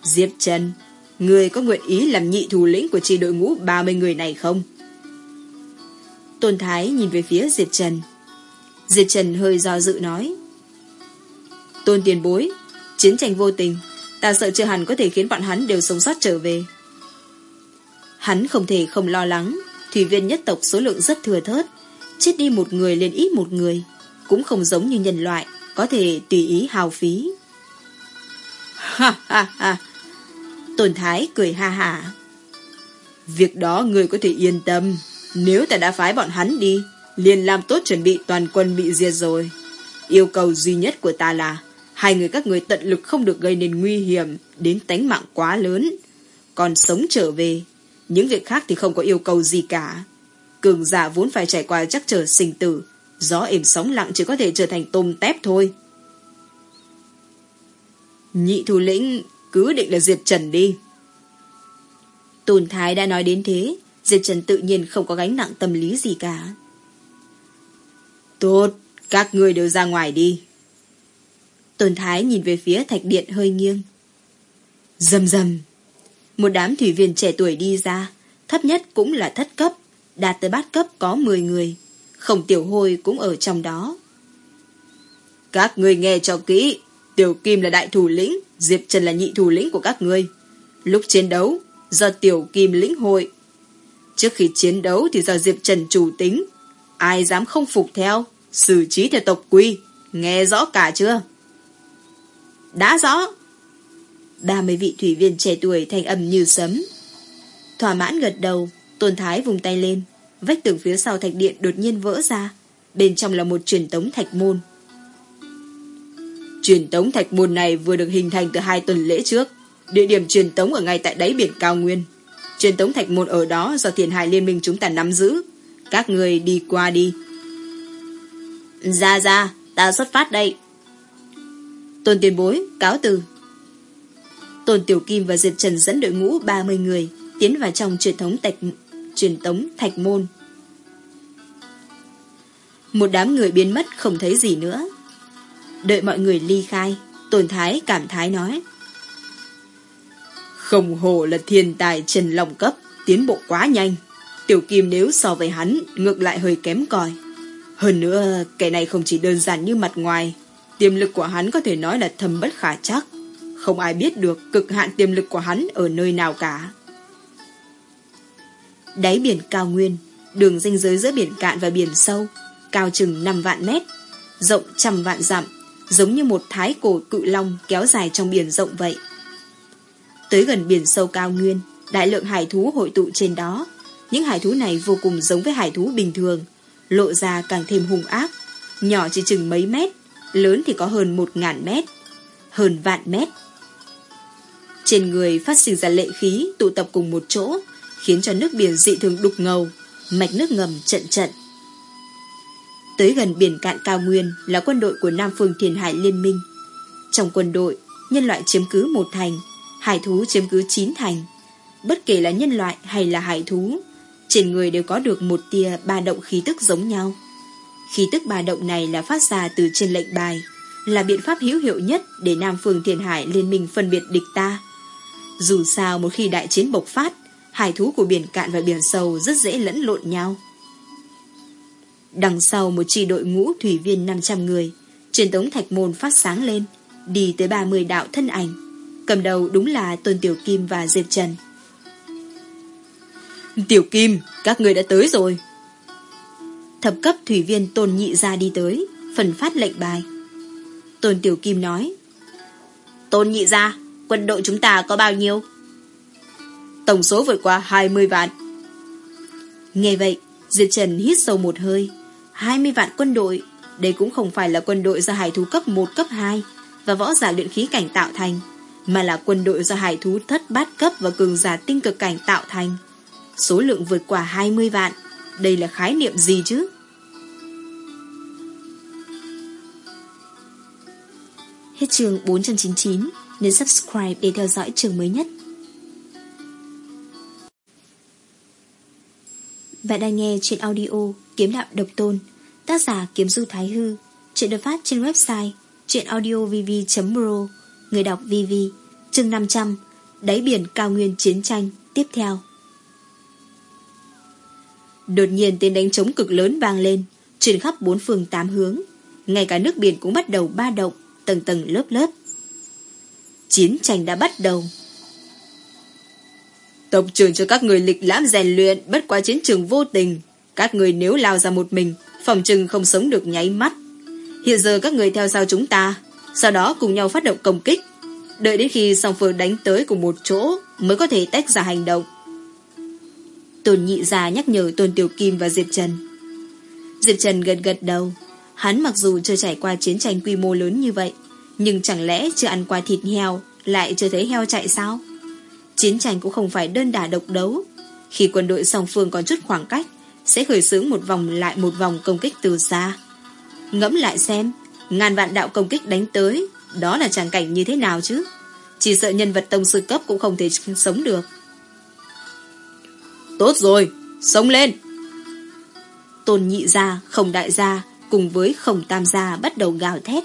Diệp Trần, Người có nguyện ý làm nhị thủ lĩnh của chi đội ngũ 30 người này không? Tôn Thái nhìn về phía Diệp Trần. Diệp Trần hơi do dự nói. Tôn tiền bối, chiến tranh vô tình, ta sợ chưa hẳn có thể khiến bọn hắn đều sống sót trở về. Hắn không thể không lo lắng, thủy viên nhất tộc số lượng rất thừa thớt, chết đi một người liền ít một người, cũng không giống như nhân loại, có thể tùy ý hào phí. Ha ha ha! Tôn Thái cười ha ha. Việc đó người có thể yên tâm, nếu ta đã phái bọn hắn đi, liền làm tốt chuẩn bị toàn quân bị diệt rồi. Yêu cầu duy nhất của ta là hai người các người tận lực không được gây nên nguy hiểm đến tánh mạng quá lớn. Còn sống trở về, những việc khác thì không có yêu cầu gì cả. Cường giả vốn phải trải qua chắc trở sinh tử, gió êm sóng lặng chỉ có thể trở thành tôm tép thôi. Nhị thủ lĩnh cứ định là diệt trần đi. Tôn Thái đã nói đến thế, Diệp Trần tự nhiên không có gánh nặng tâm lý gì cả. Tốt, các người đều ra ngoài đi. Tôn Thái nhìn về phía thạch điện hơi nghiêng. Dầm dầm. Một đám thủy viên trẻ tuổi đi ra, thấp nhất cũng là thất cấp, đạt tới bát cấp có 10 người. Không tiểu hôi cũng ở trong đó. Các người nghe cho kỹ, Tiểu Kim là đại thủ lĩnh, Diệp Trần là nhị thủ lĩnh của các người. Lúc chiến đấu, do Tiểu Kim lĩnh hội. Trước khi chiến đấu thì do Diệp Trần chủ tính. Ai dám không phục theo, xử trí theo tộc quy. Nghe rõ cả chưa? Đã rõ. Ba mươi vị thủy viên trẻ tuổi thanh âm như sấm. Thỏa mãn gật đầu, Tôn Thái vùng tay lên. Vách tường phía sau thạch điện đột nhiên vỡ ra. Bên trong là một truyền tống thạch môn. Truyền tống thạch môn này vừa được hình thành từ hai tuần lễ trước. Địa điểm truyền tống ở ngay tại đáy biển cao nguyên. Truyền tống thạch môn ở đó do thiền hải liên minh chúng ta nắm giữ. Các người đi qua đi. Ra ra, ta xuất phát đây. Tôn tiền bối, cáo từ. Tôn Tiểu Kim và Diệp Trần dẫn đội ngũ 30 người tiến vào trong truyền thống thạch truyền tống thạch môn. Một đám người biến mất không thấy gì nữa. Đợi mọi người ly khai, Tôn Thái cảm thái nói. Không hồ là thiên tài trần lòng cấp, tiến bộ quá nhanh. Tiểu Kim nếu so với hắn, ngược lại hơi kém cỏi. Hơn nữa, kẻ này không chỉ đơn giản như mặt ngoài, tiềm lực của hắn có thể nói là thầm bất khả chắc. Không ai biết được cực hạn tiềm lực của hắn ở nơi nào cả. Đáy biển cao nguyên, đường ranh giới giữa biển cạn và biển sâu, cao chừng 5 vạn mét, rộng trăm vạn dặm, giống như một thái cổ cự long kéo dài trong biển rộng vậy. Tới gần biển sâu cao nguyên, đại lượng hải thú hội tụ trên đó. Những hải thú này vô cùng giống với hải thú bình thường, lộ ra càng thêm hung ác, nhỏ chỉ chừng mấy mét, lớn thì có hơn một ngàn mét, hơn vạn mét. Trên người phát sinh ra lệ khí tụ tập cùng một chỗ, khiến cho nước biển dị thường đục ngầu, mạch nước ngầm trận trận. Tới gần biển cạn cao nguyên là quân đội của Nam Phương Thiền Hải Liên minh. Trong quân đội, nhân loại chiếm cứ một thành, hải thú chiếm cứ chín thành. Bất kể là nhân loại hay là hải thú, trên người đều có được một tia ba động khí tức giống nhau. Khí tức ba động này là phát ra từ trên lệnh bài, là biện pháp hữu hiệu nhất để Nam Phương Thiền Hải liên minh phân biệt địch ta. Dù sao một khi đại chiến bộc phát, hải thú của biển cạn và biển sâu rất dễ lẫn lộn nhau. Đằng sau một chi đội ngũ thủy viên 500 người, truyền tống thạch môn phát sáng lên, đi tới 30 đạo thân ảnh. Cầm đầu đúng là Tôn Tiểu Kim và Diệp Trần. Tiểu Kim, các người đã tới rồi. Thập cấp thủy viên Tôn Nhị ra đi tới, phần phát lệnh bài. Tôn Tiểu Kim nói. Tôn Nhị ra, quân đội chúng ta có bao nhiêu? Tổng số vượt qua 20 vạn. Nghe vậy, Diệp Trần hít sâu một hơi. 20 vạn quân đội, đây cũng không phải là quân đội do hải thú cấp 1 cấp 2 và võ giả luyện khí cảnh tạo thành, mà là quân đội do hải thú thất bát cấp và cường giả tinh cực cảnh tạo thành. Số lượng vượt qua 20 vạn, đây là khái niệm gì chứ? Hết trường 499, nên subscribe để theo dõi trường mới nhất. Bạn đang nghe trên audio Kiếm Đạo Độc Tôn Tác giả Kiếm Du Thái Hư Chuyện được phát trên website chuyenaudiovv.pro Người đọc VV Chương 500 Đáy biển cao nguyên chiến tranh tiếp theo Đột nhiên tiếng đánh trống cực lớn vang lên, Truyền khắp bốn phương tám hướng. Ngay cả nước biển cũng bắt đầu ba động, Tầng tầng lớp lớp. Chiến tranh đã bắt đầu. Tộc trưởng cho các người lịch lãm rèn luyện, Bất qua chiến trường vô tình. Các người nếu lao ra một mình, Phòng trừng không sống được nháy mắt. Hiện giờ các người theo sau chúng ta, Sau đó cùng nhau phát động công kích. Đợi đến khi song phương đánh tới cùng một chỗ, Mới có thể tách ra hành động. Tôn nhị già nhắc nhở Tôn Tiểu Kim và Diệp Trần. Diệp Trần gật gật đầu. Hắn mặc dù chưa trải qua chiến tranh quy mô lớn như vậy, Nhưng chẳng lẽ chưa ăn qua thịt heo Lại chưa thấy heo chạy sao? Chiến tranh cũng không phải đơn đả độc đấu. Khi quân đội song phương còn chút khoảng cách, Sẽ khởi xướng một vòng lại một vòng công kích từ xa. Ngẫm lại xem, Ngàn vạn đạo công kích đánh tới, Đó là tràng cảnh như thế nào chứ? Chỉ sợ nhân vật tông sư cấp cũng không thể sống được. Tốt rồi, sống lên. Tôn nhị gia, không đại gia Cùng với khổng tam gia bắt đầu gào thét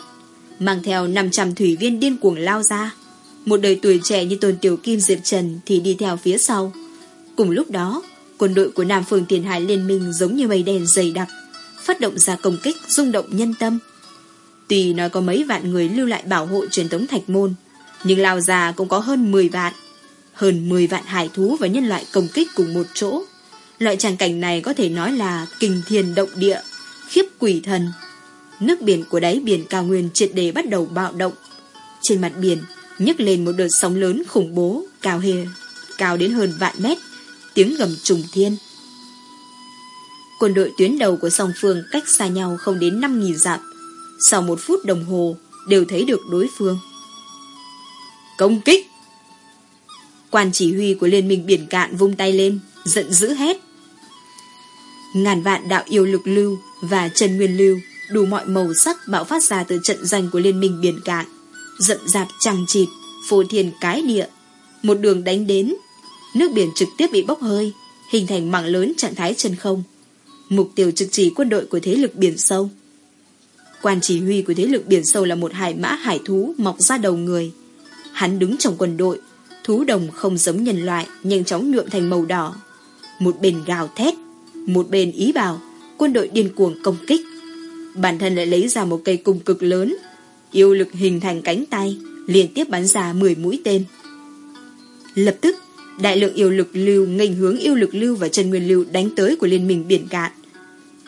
Mang theo 500 thủy viên điên cuồng lao ra. Một đời tuổi trẻ như Tôn Tiểu Kim Diệp Trần Thì đi theo phía sau. Cùng lúc đó Quân đội của Nam Phương Tiền Hải Liên minh giống như mây đen dày đặc Phát động ra công kích rung động nhân tâm. Tuy nói có mấy vạn người lưu lại bảo hộ truyền thống thạch môn Nhưng lao già cũng có hơn 10 vạn. Hơn 10 vạn hải thú và nhân loại công kích cùng một chỗ. Loại tràng cảnh này có thể nói là kinh thiên động địa, Khiếp quỷ thần. Nước biển của đáy biển cao nguyên triệt đề bắt đầu bạo động. Trên mặt biển, nhấc lên một đợt sóng lớn khủng bố, Cao hề, Cao đến hơn vạn mét, Tiếng gầm trùng thiên. Quân đội tuyến đầu của song phương cách xa nhau không đến 5.000 dặm. Sau một phút đồng hồ, Đều thấy được đối phương. Công kích! Quan chỉ huy của Liên minh Biển Cạn vung tay lên Giận dữ hét. Ngàn vạn đạo yêu lực lưu Và Trần Nguyên lưu Đủ mọi màu sắc bạo phát ra từ trận danh của Liên minh Biển Cạn. Rậm rạp chẳng chịt Phô thiền cái địa. Một đường đánh đến Nước biển trực tiếp bị bốc hơi Hình thành mảng lớn trạng thái chân không. Mục tiêu trực chỉ quân đội của thế lực biển sâu. Quan chỉ huy của thế lực biển sâu là một hải mã hải thú mọc ra đầu người. Hắn đứng trong quân đội, thú đồng không giống nhân loại, nhanh chóng nhuộm thành màu đỏ. Một bên gào thét, một bên ý bảo, quân đội điên cuồng công kích. Bản thân lại lấy ra một cây cung cực lớn, yêu lực hình thành cánh tay, liên tiếp bắn ra 10 mũi tên. Lập tức, đại lượng yêu lực lưu nghênh hướng yêu lực lưu và chân nguyên lưu đánh tới của liên minh biển cạn.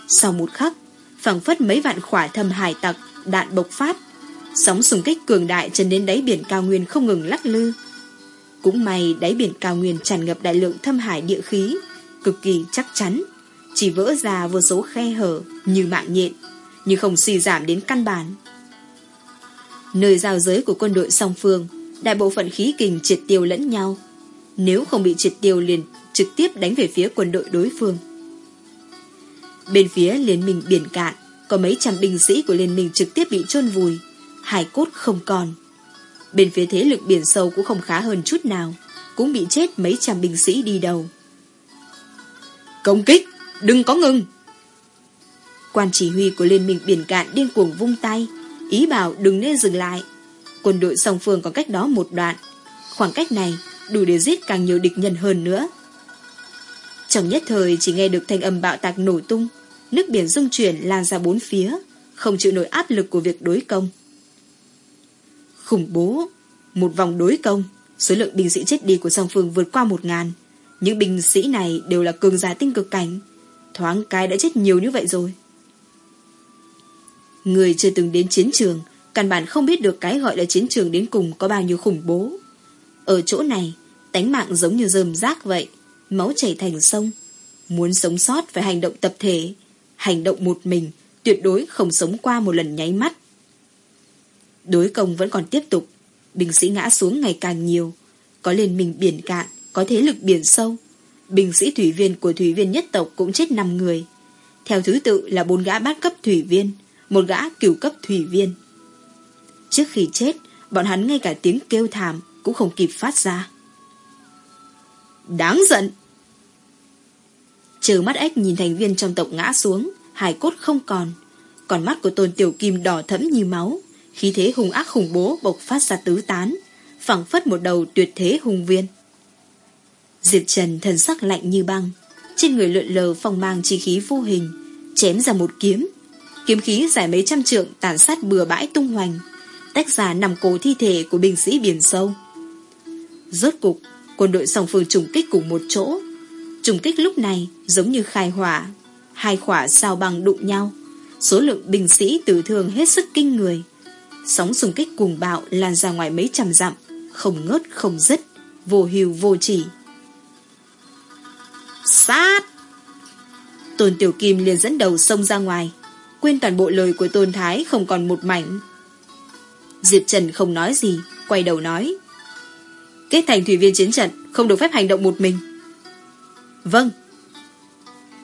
Sau một khắc, phẳng phất mấy vạn khỏa thâm hải tặc, đạn bộc phát. Sóng xung kích cường đại chân đến đáy biển cao nguyên không ngừng lắc lư. Cũng may đáy biển cao nguyên tràn ngập đại lượng thâm hải địa khí, cực kỳ chắc chắn. Chỉ vỡ ra vô số khe hở như mạng nhện, nhưng không suy giảm đến căn bản. Nơi giao giới của quân đội song phương, đại bộ phận khí kình triệt tiêu lẫn nhau. Nếu không bị triệt tiêu liền trực tiếp đánh về phía quân đội đối phương. Bên phía liên minh biển cạn Có mấy trăm binh sĩ của liên minh trực tiếp bị chôn vùi Hải cốt không còn Bên phía thế lực biển sâu cũng không khá hơn chút nào Cũng bị chết mấy trăm binh sĩ đi đầu. Công kích Đừng có ngừng. Quan chỉ huy của liên minh biển cạn điên cuồng vung tay Ý bảo đừng nên dừng lại. Quân đội song phương có cách đó một đoạn Khoảng cách này đủ để giết càng nhiều địch nhân hơn nữa. Trong nhất thời chỉ nghe được thanh âm bạo tạc nổ tung, nước biển rung chuyển lan ra bốn phía, không chịu nổi áp lực của việc đối công. Khủng bố, một vòng đối công, số lượng binh sĩ chết đi của song phương vượt qua một ngàn. Những binh sĩ này đều là cường giả tinh cực cảnh, thoáng cái đã chết nhiều như vậy rồi. Người chưa từng đến chiến trường, căn bản không biết được cái gọi là chiến trường đến cùng có bao nhiêu khủng bố. Ở chỗ này, tánh mạng giống như rơm rác vậy, máu chảy thành sông. Muốn sống sót phải hành động tập thể, hành động một mình, tuyệt đối không sống qua một lần nháy mắt. Đối công vẫn còn tiếp tục, binh sĩ ngã xuống ngày càng nhiều, có liên minh biển cạn, có thế lực biển sâu. Binh sĩ thủy viên của thủy viên nhất tộc cũng chết 5 người. Theo thứ tự là bốn gã bát cấp thủy viên, một gã cửu cấp thủy viên. Trước khi chết, bọn hắn ngay cả tiếng kêu thảm cũng không kịp phát ra. Đáng giận! Trừ mắt ếch nhìn thành viên trong tộc ngã xuống, hải cốt không còn. Còn mắt của tôn tiểu kim đỏ thẫm như máu, khí thế hung ác khủng bố bộc phát ra tứ tán, phẳng phất một đầu tuyệt thế hùng viên. Diệp Trần thần sắc lạnh như băng, trên người lượn lờ phong mang chi khí vô hình, chém ra một kiếm. Kiếm khí dài mấy trăm trượng tàn sát bừa bãi tung hoành, tách ra nằm cổ thi thể của binh sĩ biển sâu. Rốt cục, quân đội song phương trùng kích cùng một chỗ. Trùng kích lúc này giống như khai hỏa, hai khỏa sao bằng đụng nhau. Số lượng binh sĩ tử thương hết sức kinh người. Sóng xung kích cuồng bạo lan ra ngoài mấy trăm dặm, không ngớt không dứt, vô hưu vô chỉ. Sát! Tôn Tiểu Kim liền dẫn đầu xông ra ngoài, quên toàn bộ lời của Tôn Thái không còn một mảnh. Diệp Trần không nói gì, quay đầu nói. Kết thành thủy viên chiến trận, không được phép hành động một mình. Vâng.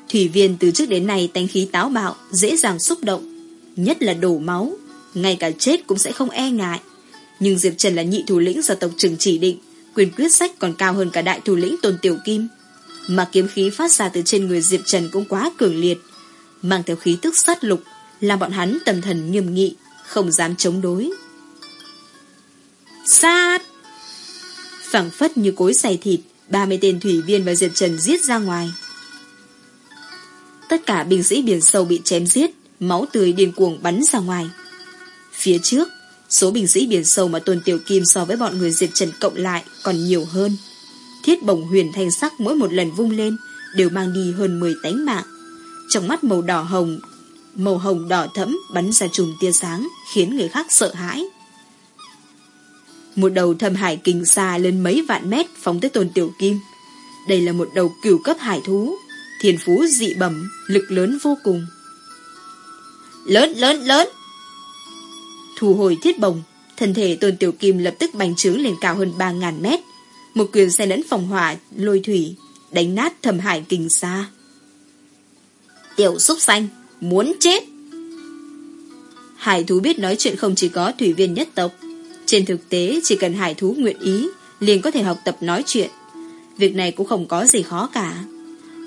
Thủy viên từ trước đến nay tánh khí táo bạo, dễ dàng xúc động, nhất là đổ máu, ngay cả chết cũng sẽ không e ngại. Nhưng Diệp Trần là nhị thủ lĩnh do tộc trừng chỉ định, quyền quyết sách còn cao hơn cả đại thủ lĩnh Tôn Tiểu Kim. Mà kiếm khí phát ra từ trên người Diệp Trần cũng quá cường liệt, mang theo khí tức sát lục, làm bọn hắn tâm thần nghiêm nghị, không dám chống đối. Sát! phẳng phất như cối xay thịt, 30 tên thủy viên và Diệp Trần giết ra ngoài. Tất cả binh sĩ biển sâu bị chém giết, máu tươi điên cuồng bắn ra ngoài. Phía trước, số binh sĩ biển sâu mà Tôn Tiểu Kim so với bọn người Diệp Trần cộng lại còn nhiều hơn. Thiết bổng huyền thanh sắc mỗi một lần vung lên đều mang đi hơn 10 tánh mạng. Trong mắt màu đỏ hồng, màu hồng đỏ thẫm bắn ra chùm tia sáng khiến người khác sợ hãi. Một đầu thâm hải kinh xa lên mấy vạn mét phóng tới Tôn Tiểu Kim. Đây là một đầu cửu cấp hải thú, thiền phú dị bẩm, lực lớn vô cùng. Lớn, lớn, lớn! Thu hồi thiết bồng, thân thể Tôn Tiểu Kim lập tức bành trướng lên cao hơn 3.000 mét. Một quyền xe lẫn phòng hỏa, lôi thủy, đánh nát thầm hải kình xa. Tiểu xúc xanh, muốn chết! Hải thú biết nói chuyện không chỉ có thủy viên nhất tộc. Trên thực tế, chỉ cần hải thú nguyện ý, liền có thể học tập nói chuyện. Việc này cũng không có gì khó cả.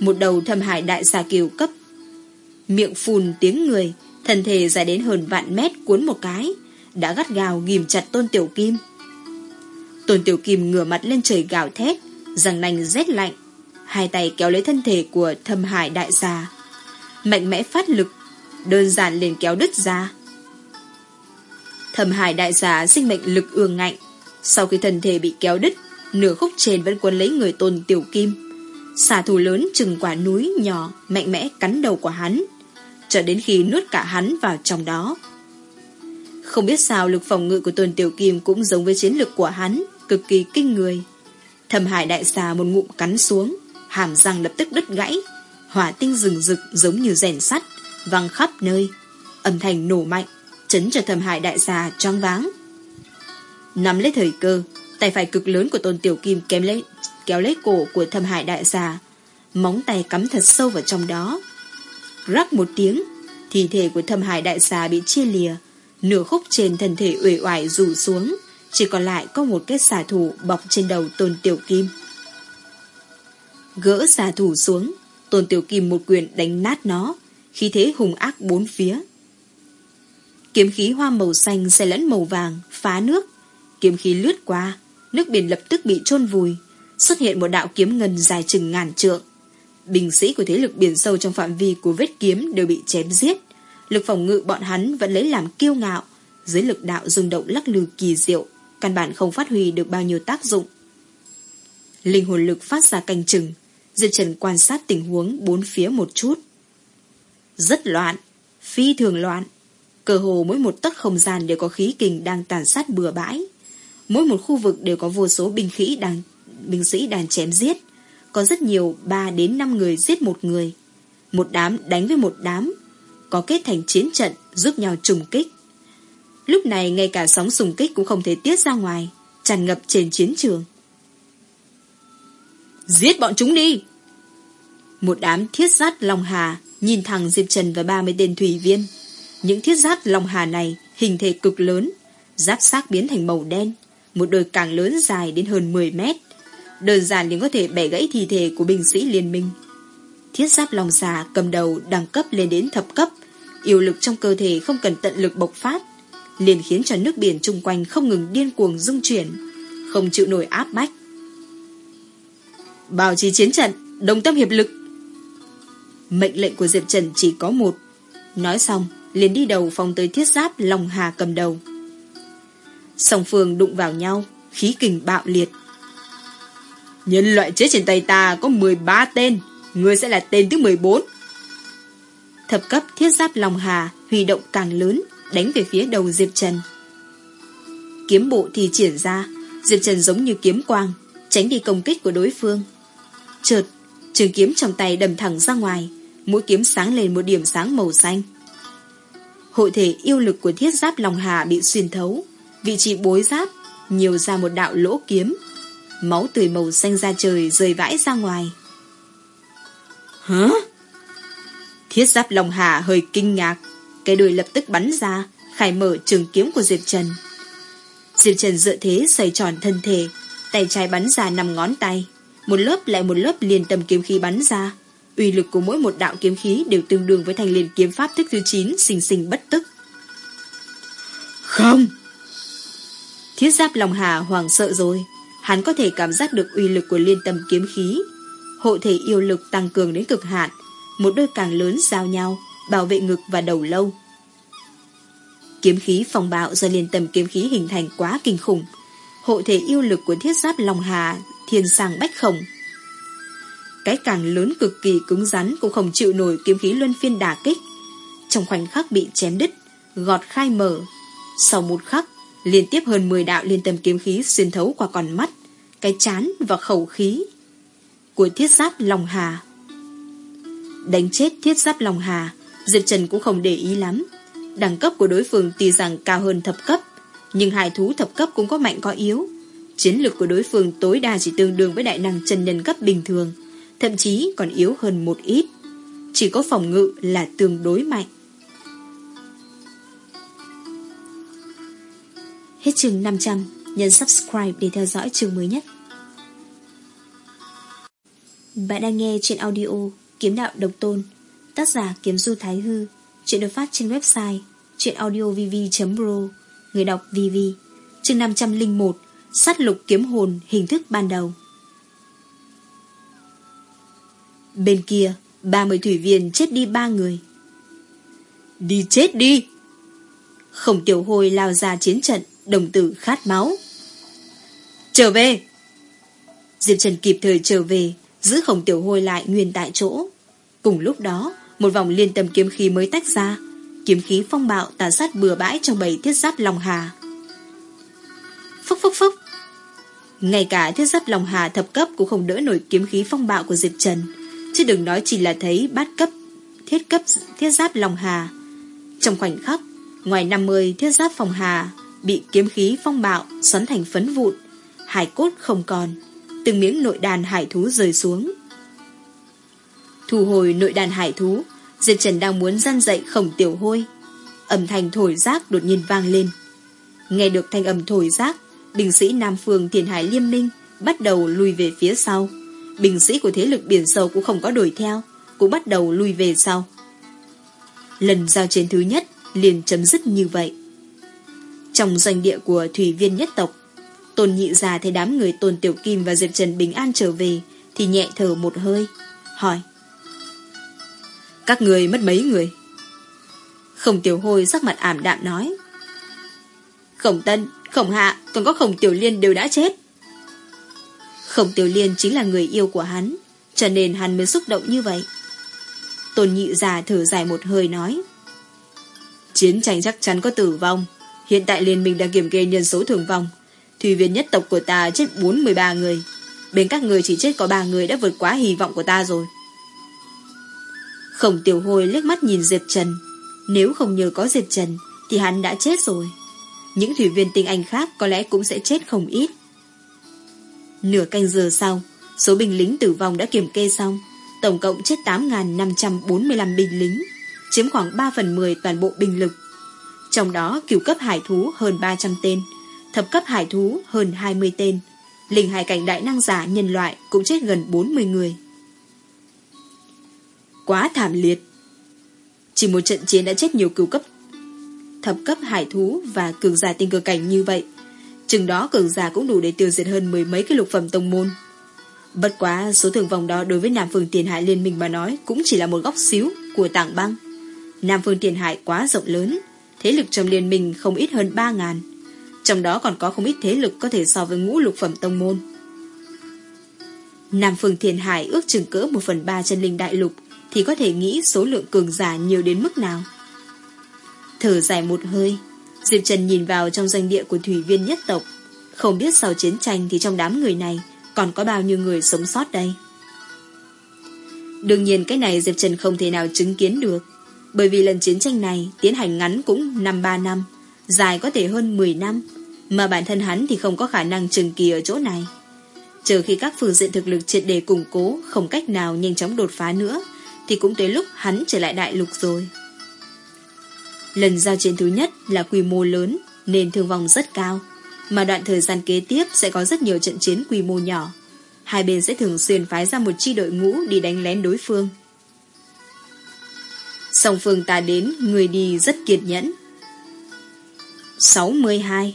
Một đầu thâm hải đại xà kiều cấp. Miệng phùn tiếng người, thân thể dài đến hơn vạn mét cuốn một cái, đã gắt gào ghim chặt tôn tiểu kim. Tôn tiểu kim ngửa mặt lên trời gào thét, răng nanh rét lạnh, hai tay kéo lấy thân thể của thâm hải đại gia, Mạnh mẽ phát lực, đơn giản liền kéo đứt ra. Thâm hải đại gia sinh mệnh lực ương ngạnh, sau khi thân thể bị kéo đứt, nửa khúc trên vẫn quấn lấy người tôn tiểu kim. Xà thù lớn chừng quả núi nhỏ, mạnh mẽ cắn đầu của hắn, cho đến khi nuốt cả hắn vào trong đó. Không biết sao lực phòng ngự của tuần Tiểu Kim cũng giống với chiến lực của hắn, cực kỳ kinh người. Thầm hải đại xà một ngụm cắn xuống, hàm răng lập tức đứt gãy, hỏa tinh rừng rực giống như rèn sắt, văng khắp nơi, âm thanh nổ mạnh, chấn cho thầm hải đại xà choáng váng. Nắm lấy thời cơ, tay phải cực lớn của Tôn Tiểu Kim kém lấy, kéo lấy cổ của thầm hải đại xà, móng tay cắm thật sâu vào trong đó. Rắc một tiếng, thi thể của thầm hải đại xà bị chia lìa, nửa khúc trên thân thể uể oải rủ xuống, chỉ còn lại có một cái xà thủ bọc trên đầu Tôn Tiểu Kim. Gỡ xà thủ xuống, Tôn Tiểu Kim một quyền đánh nát nó, khí thế hùng ác bốn phía. Kiếm khí hoa màu xanh xe lẫn màu vàng, phá nước. Kiếm khí lướt qua, nước biển lập tức bị chôn vùi, xuất hiện một đạo kiếm ngân dài chừng ngàn trượng. Binh sĩ của thế lực biển sâu trong phạm vi của vết kiếm đều bị chém giết. Lực phòng ngự bọn hắn vẫn lấy làm kiêu ngạo, dưới lực đạo rung động lắc lư kỳ diệu, căn bản không phát huy được bao nhiêu tác dụng. Linh hồn lực phát ra canh chừng, Diệp Trần quan sát tình huống bốn phía một chút. Rất loạn, phi thường loạn. Cơ hồ mỗi một tấc không gian đều có khí kình đang tàn sát bừa bãi. Mỗi một khu vực đều có vô số binh khí đang binh sĩ đang chém giết. Có rất nhiều 3 đến 5 người giết một người. Một đám đánh với một đám. Có kết thành chiến trận giúp nhau trùng kích. Lúc này ngay cả sóng xung kích cũng không thể tiết ra ngoài, tràn ngập trên chiến trường. Giết bọn chúng đi! Một đám thiết giáp Long Hà nhìn thẳng Diệp Trần và 30 tên thủy viên. Những thiết giáp Long Hà này hình thể cực lớn, giáp xác biến thành màu đen, một đôi càng lớn dài đến hơn 10 mét. Đơn giản liền có thể bẻ gãy thi thể của binh sĩ liên minh. Thiết giáp lòng Xà cầm đầu đẳng cấp lên đến thập cấp, yêu lực trong cơ thể không cần tận lực bộc phát, liền khiến cho nước biển chung quanh không ngừng điên cuồng rung chuyển, không chịu nổi áp bách. Bảo trì chiến trận, đồng tâm hiệp lực. Mệnh lệnh của Diệp Trần chỉ có một. Nói xong, liền đi đầu phòng tới thiết giáp Long Hà cầm đầu. Song phương đụng vào nhau, khí kình bạo liệt. Nhân loại chết trên tay ta có 13 tên, người sẽ là tên thứ 14. Thập cấp thiết giáp lòng Hà huy động càng lớn, đánh về phía đầu Diệp Trần. Kiếm bộ thì triển ra, Diệp Trần giống như kiếm quang, tránh đi công kích của đối phương. Chợt, trường kiếm trong tay đầm thẳng ra ngoài, mũi kiếm sáng lên một điểm sáng màu xanh. Hội thể yêu lực của thiết giáp lòng Hà bị xuyên thấu, vị trí bối giáp nhiều ra một đạo lỗ kiếm. Máu tươi màu xanh ra trời rơi vãi ra ngoài. Hả? Thiết giáp Long Hà hơi kinh ngạc, cái đuôi lập tức bắn ra, khai mở trường kiếm của Diệp Trần. Diệp Trần dựa thế xoay tròn thân thể, tay trái bắn ra năm ngón tay. Một lớp lại một lớp liền tầm kiếm khí bắn ra. uy lực của mỗi một đạo kiếm khí đều tương đương với thành liền kiếm pháp thức thứ 9 sinh sinh bất tức. Không! Thiết giáp Long Hà hoàng sợ rồi. Hắn có thể cảm giác được uy lực của liên tâm kiếm khí. Hộ thể yêu lực tăng cường đến cực hạn. Một đôi càng lớn giao nhau, bảo vệ ngực và đầu lâu. Kiếm khí phòng bạo do liên tầm kiếm khí hình thành quá kinh khủng. Hộ thể yêu lực của thiết giáp Long Hà thiên sang bách khổng. Cái càng lớn cực kỳ cứng rắn cũng không chịu nổi kiếm khí luân phiên đả kích. Trong khoảnh khắc bị chém đứt, gọt khai mở. Sau một khắc, liên tiếp hơn 10 đạo liên tâm kiếm khí xuyên thấu qua con mắt, cái chán và khẩu khí của thiết giáp Long Hà. Đánh chết thiết giáp Long Hà, Diệp Trần cũng không để ý lắm. Đẳng cấp của đối phương tuy rằng cao hơn thập cấp, nhưng hải thú thập cấp cũng có mạnh có yếu. Chiến lực của đối phương tối đa chỉ tương đương với đại năng chân nhân cấp bình thường, thậm chí còn yếu hơn một ít. Chỉ có phòng ngự là tương đối mạnh. Hết chương 500, nhấn subscribe để theo dõi chương mới nhất. Bạn đang nghe trên audio Kiếm Đạo Độc Tôn, tác giả Kiếm Du Thái Hư, chuyện được phát trên website chuyenaudiovv.pro, người đọc VV, chương 501, sát lục kiếm hồn hình thức ban đầu. Bên kia, 30 thủy viên chết đi ba người. Đi chết đi! Khổng tiểu hồi lao ra chiến trận, đồng tử khát máu. Trở về! Diệp Trần kịp thời trở về, giữ Hồng tiểu hôi lại nguyên tại chỗ. Cùng lúc đó, một vòng liên tâm kiếm khí mới tách ra, kiếm khí phong bạo tàn sát bừa bãi trong bầy thiết giáp Long Hà. Phốc phốc phốc! Ngay cả thiết giáp Long Hà thập cấp cũng không đỡ nổi kiếm khí phong bạo của Diệp Trần, chứ đừng nói chỉ là thấy bát cấp thiết cấp thiết giáp Long Hà. Trong khoảnh khắc, ngoài 50 thiết giáp phòng Hà bị kiếm khí phong bạo xoắn thành phấn vụn, hải cốt không còn, từng miếng nội đàn hải thú rơi xuống. Thu hồi nội đàn hải thú, Diệp Trần đang muốn răn dậy khổng tiểu hôi. Âm thanh thổi rác đột nhiên vang lên. Nghe được thanh âm thổi rác binh sĩ Nam Phương Thiền Hải Liên Minh bắt đầu lùi về phía sau. Binh sĩ của thế lực biển sâu cũng không có đuổi theo, cũng bắt đầu lùi về sau. Lần giao chiến thứ nhất liền chấm dứt như vậy. Trong doanh địa của thủy viên nhất tộc, Tôn nhị già thấy đám người Tôn Tiểu Kim và Diệp Trần bình an trở về thì nhẹ thở một hơi, hỏi. Các người mất mấy người? Khổng Tiểu Hôi sắc mặt ảm đạm nói. Khổng Tân, Khổng Hạ, còn có Khổng Tiểu Liên đều đã chết. Khổng Tiểu Liên chính là người yêu của hắn, cho nên hắn mới xúc động như vậy. Tôn nhị già thở dài một hơi nói. Chiến tranh chắc chắn có tử vong. Hiện tại liên minh đang kiểm kê nhân số thường vong. Thủy viên nhất tộc của ta chết 43 người. Bên các người chỉ chết có 3 người đã vượt quá hy vọng của ta rồi. Khổng tiểu hôi liếc mắt nhìn Diệp Trần. Nếu không nhờ có Diệp Trần, thì hắn đã chết rồi. Những thủy viên tinh anh khác có lẽ cũng sẽ chết không ít. Nửa canh giờ sau, số binh lính tử vong đã kiểm kê xong. Tổng cộng chết 8.545 binh lính, chiếm khoảng 3 phần 10 toàn bộ binh lực. Trong đó cửu cấp hải thú hơn 300 tên, thập cấp hải thú hơn 20 tên, linh hải cảnh đại năng giả nhân loại cũng chết gần 40 người. Quá thảm liệt. Chỉ một trận chiến đã chết nhiều cửu cấp thập cấp hải thú và cường giả tinh cơ cảnh như vậy. Chừng đó cường giả cũng đủ để tiêu diệt hơn mười mấy cái lục phẩm tông môn. Bất quá số thương vong đó đối với Nam Phương Tiền Hải Liên minh mà nói cũng chỉ là một góc xíu của tảng băng. Nam Phương Tiền Hải quá rộng lớn, thế lực trong liên minh không ít hơn 3 ngàn. Trong đó còn có không ít thế lực có thể so với ngũ lục phẩm tông môn. Nam Phương Thiền Hải ước chừng cỡ một phần ba chân linh đại lục thì có thể nghĩ số lượng cường giả nhiều đến mức nào. Thở dài một hơi, Diệp Trần nhìn vào trong doanh địa của thủy viên nhất tộc. Không biết sau chiến tranh thì trong đám người này còn có bao nhiêu người sống sót đây. Đương nhiên cái này Diệp Trần không thể nào chứng kiến được. Bởi vì lần chiến tranh này tiến hành ngắn cũng 5-3 năm, dài có thể hơn 10 năm, mà bản thân hắn thì không có khả năng trường kỳ ở chỗ này. Chờ khi các phương diện thực lực triệt đề củng cố, không cách nào nhanh chóng đột phá nữa, thì cũng tới lúc hắn trở lại đại lục rồi. Lần giao chiến thứ nhất là quy mô lớn, nên thương vong rất cao, mà đoạn thời gian kế tiếp sẽ có rất nhiều trận chiến quy mô nhỏ. Hai bên sẽ thường xuyên phái ra một chi đội ngũ đi đánh lén đối phương. Song phương ta đến, người đi rất kiệt nhẫn. 62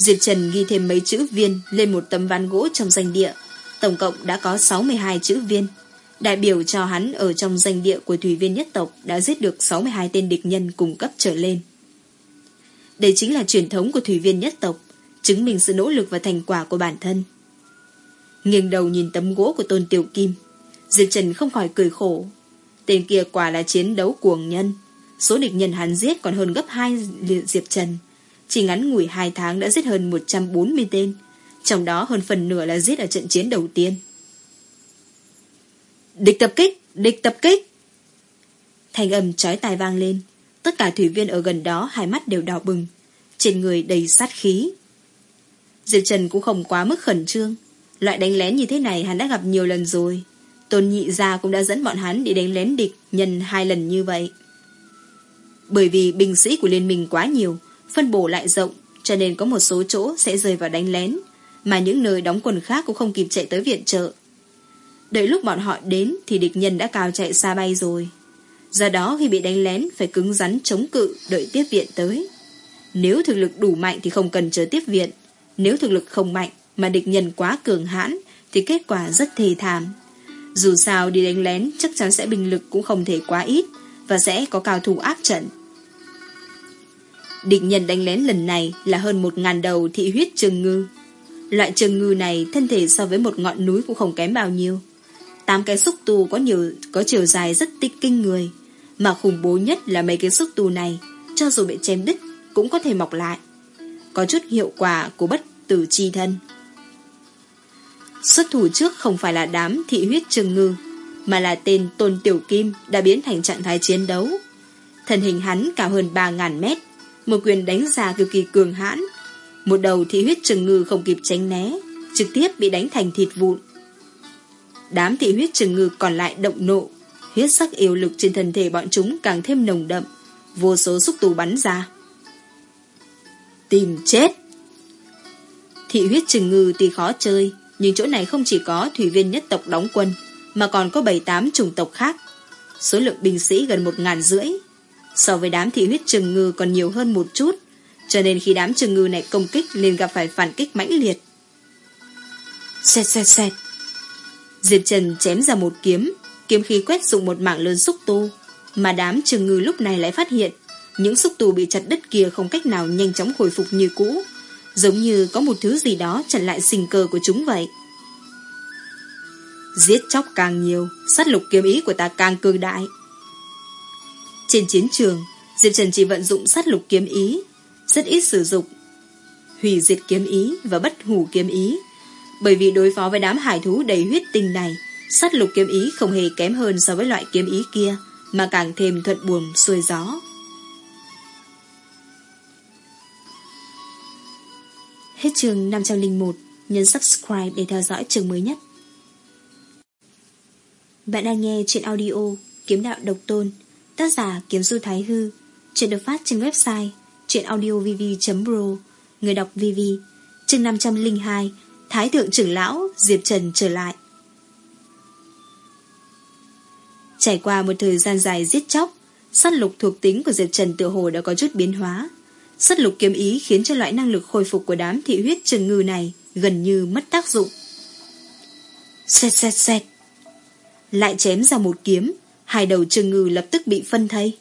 Diệp Trần ghi thêm mấy chữ viên lên một tấm ván gỗ trong danh địa. Tổng cộng đã có 62 chữ viên. Đại biểu cho hắn ở trong danh địa của thủy viên nhất tộc đã giết được 62 tên địch nhân cùng cấp trở lên. Đây chính là truyền thống của thủy viên nhất tộc, chứng minh sự nỗ lực và thành quả của bản thân. Nghiêng đầu nhìn tấm gỗ của Tôn Tiểu Kim, Diệp Trần không khỏi cười khổ. Tên kia quả là chiến đấu cuồng nhân. Số địch nhân hắn giết còn hơn gấp hai Diệp Trần. Chỉ ngắn ngủi hai tháng đã giết hơn 140 tên, trong đó hơn phần nửa là giết ở trận chiến đầu tiên. Địch tập kích! Địch tập kích! Thành âm trói tai vang lên. Tất cả thủy viên ở gần đó hai mắt đều đỏ bừng. Trên người đầy sát khí. Diệp Trần cũng không quá mức khẩn trương. Loại đánh lén như thế này hắn đã gặp nhiều lần rồi. Tôn nhị gia cũng đã dẫn bọn hắn đi đánh lén địch nhân hai lần như vậy. Bởi vì binh sĩ của liên minh quá nhiều, phân bổ lại rộng, cho nên có một số chỗ sẽ rơi vào đánh lén, mà những nơi đóng quân khác cũng không kịp chạy tới viện trợ. Đợi lúc bọn họ đến thì địch nhân đã cao chạy xa bay rồi. Do đó khi bị đánh lén phải cứng rắn chống cự đợi tiếp viện tới. Nếu thực lực đủ mạnh thì không cần chờ tiếp viện. Nếu thực lực không mạnh mà địch nhân quá cường hãn thì kết quả rất thê thảm. Dù sao đi đánh lén chắc chắn sẽ binh lực cũng không thể quá ít và sẽ có cao thủ áp trận. Địch nhân đánh lén lần này là hơn một ngàn đầu thị huyết trường ngư. Loại trường ngư này thân thể so với một ngọn núi cũng không kém bao nhiêu. Tám cái xúc tu có nhiều có chiều dài rất tích kinh người. Mà khủng bố nhất là mấy cái xúc tu này, cho dù bị chém đứt cũng có thể mọc lại. Có chút hiệu quả của bất tử chi thân. Xuất thủ trước không phải là đám thị huyết trường ngư, mà là tên Tôn Tiểu Kim đã biến thành trạng thái chiến đấu. Thân hình hắn cao hơn 3.000 mét, một quyền đánh ra cực kỳ cường hãn. Một đầu thị huyết trừng ngư không kịp tránh né, trực tiếp bị đánh thành thịt vụn. Đám thị huyết trừng ngư còn lại động nộ, huyết sắc yêu lực trên thân thể bọn chúng càng thêm nồng đậm, vô số xúc tù bắn ra. Tìm chết! Thị huyết trừng ngư tuy khó chơi, nhưng chỗ này không chỉ có thủy viên nhất tộc đóng quân, mà còn có 7-8 chủng tộc khác. Số lượng binh sĩ gần một ngàn rưỡi, so với đám thị huyết trừng ngư còn nhiều hơn một chút, cho nên khi đám trừng ngư này công kích liền gặp phải phản kích mãnh liệt. Xẹt xẹt xẹt. Diệp Trần chém ra một kiếm, kiếm khí quét dụng một mảng lớn xúc tu, mà đám trừng ngư lúc này lại phát hiện những xúc tu bị chặt đứt kia không cách nào nhanh chóng hồi phục như cũ, giống như có một thứ gì đó chặn lại sinh cơ của chúng vậy. Giết chóc càng nhiều, sát lục kiếm ý của ta càng cường đại. Trên chiến trường, Diệp Trần chỉ vận dụng sát lục kiếm ý, rất ít sử dụng hủy diệt kiếm ý và bất hủ kiếm ý. Bởi vì đối phó với đám hải thú đầy huyết tinh này, sát lục kiếm ý không hề kém hơn so với loại kiếm ý kia, mà càng thêm thuận buồm xuôi gió. Hết chương 501, nhấn subscribe để theo dõi chương mới nhất. Bạn đang nghe chuyện audio Kiếm đạo độc tôn Tác giả Kiếm Du Thái Hư. Chuyện được phát trên website chuyenaudiovv.pro Người đọc VV Chương 502 Thái thượng trưởng lão Diệp Trần trở lại. Trải qua một thời gian dài giết chóc Sát lục thuộc tính của Diệp Trần tự hồ đã có chút biến hóa. Sắt lục kiếm ý khiến cho loại năng lực khôi phục của đám thị huyết trừng ngư này gần như mất tác dụng. Xẹt xẹt xẹt. Lại chém ra một kiếm, hai đầu trường ngư lập tức bị phân thây.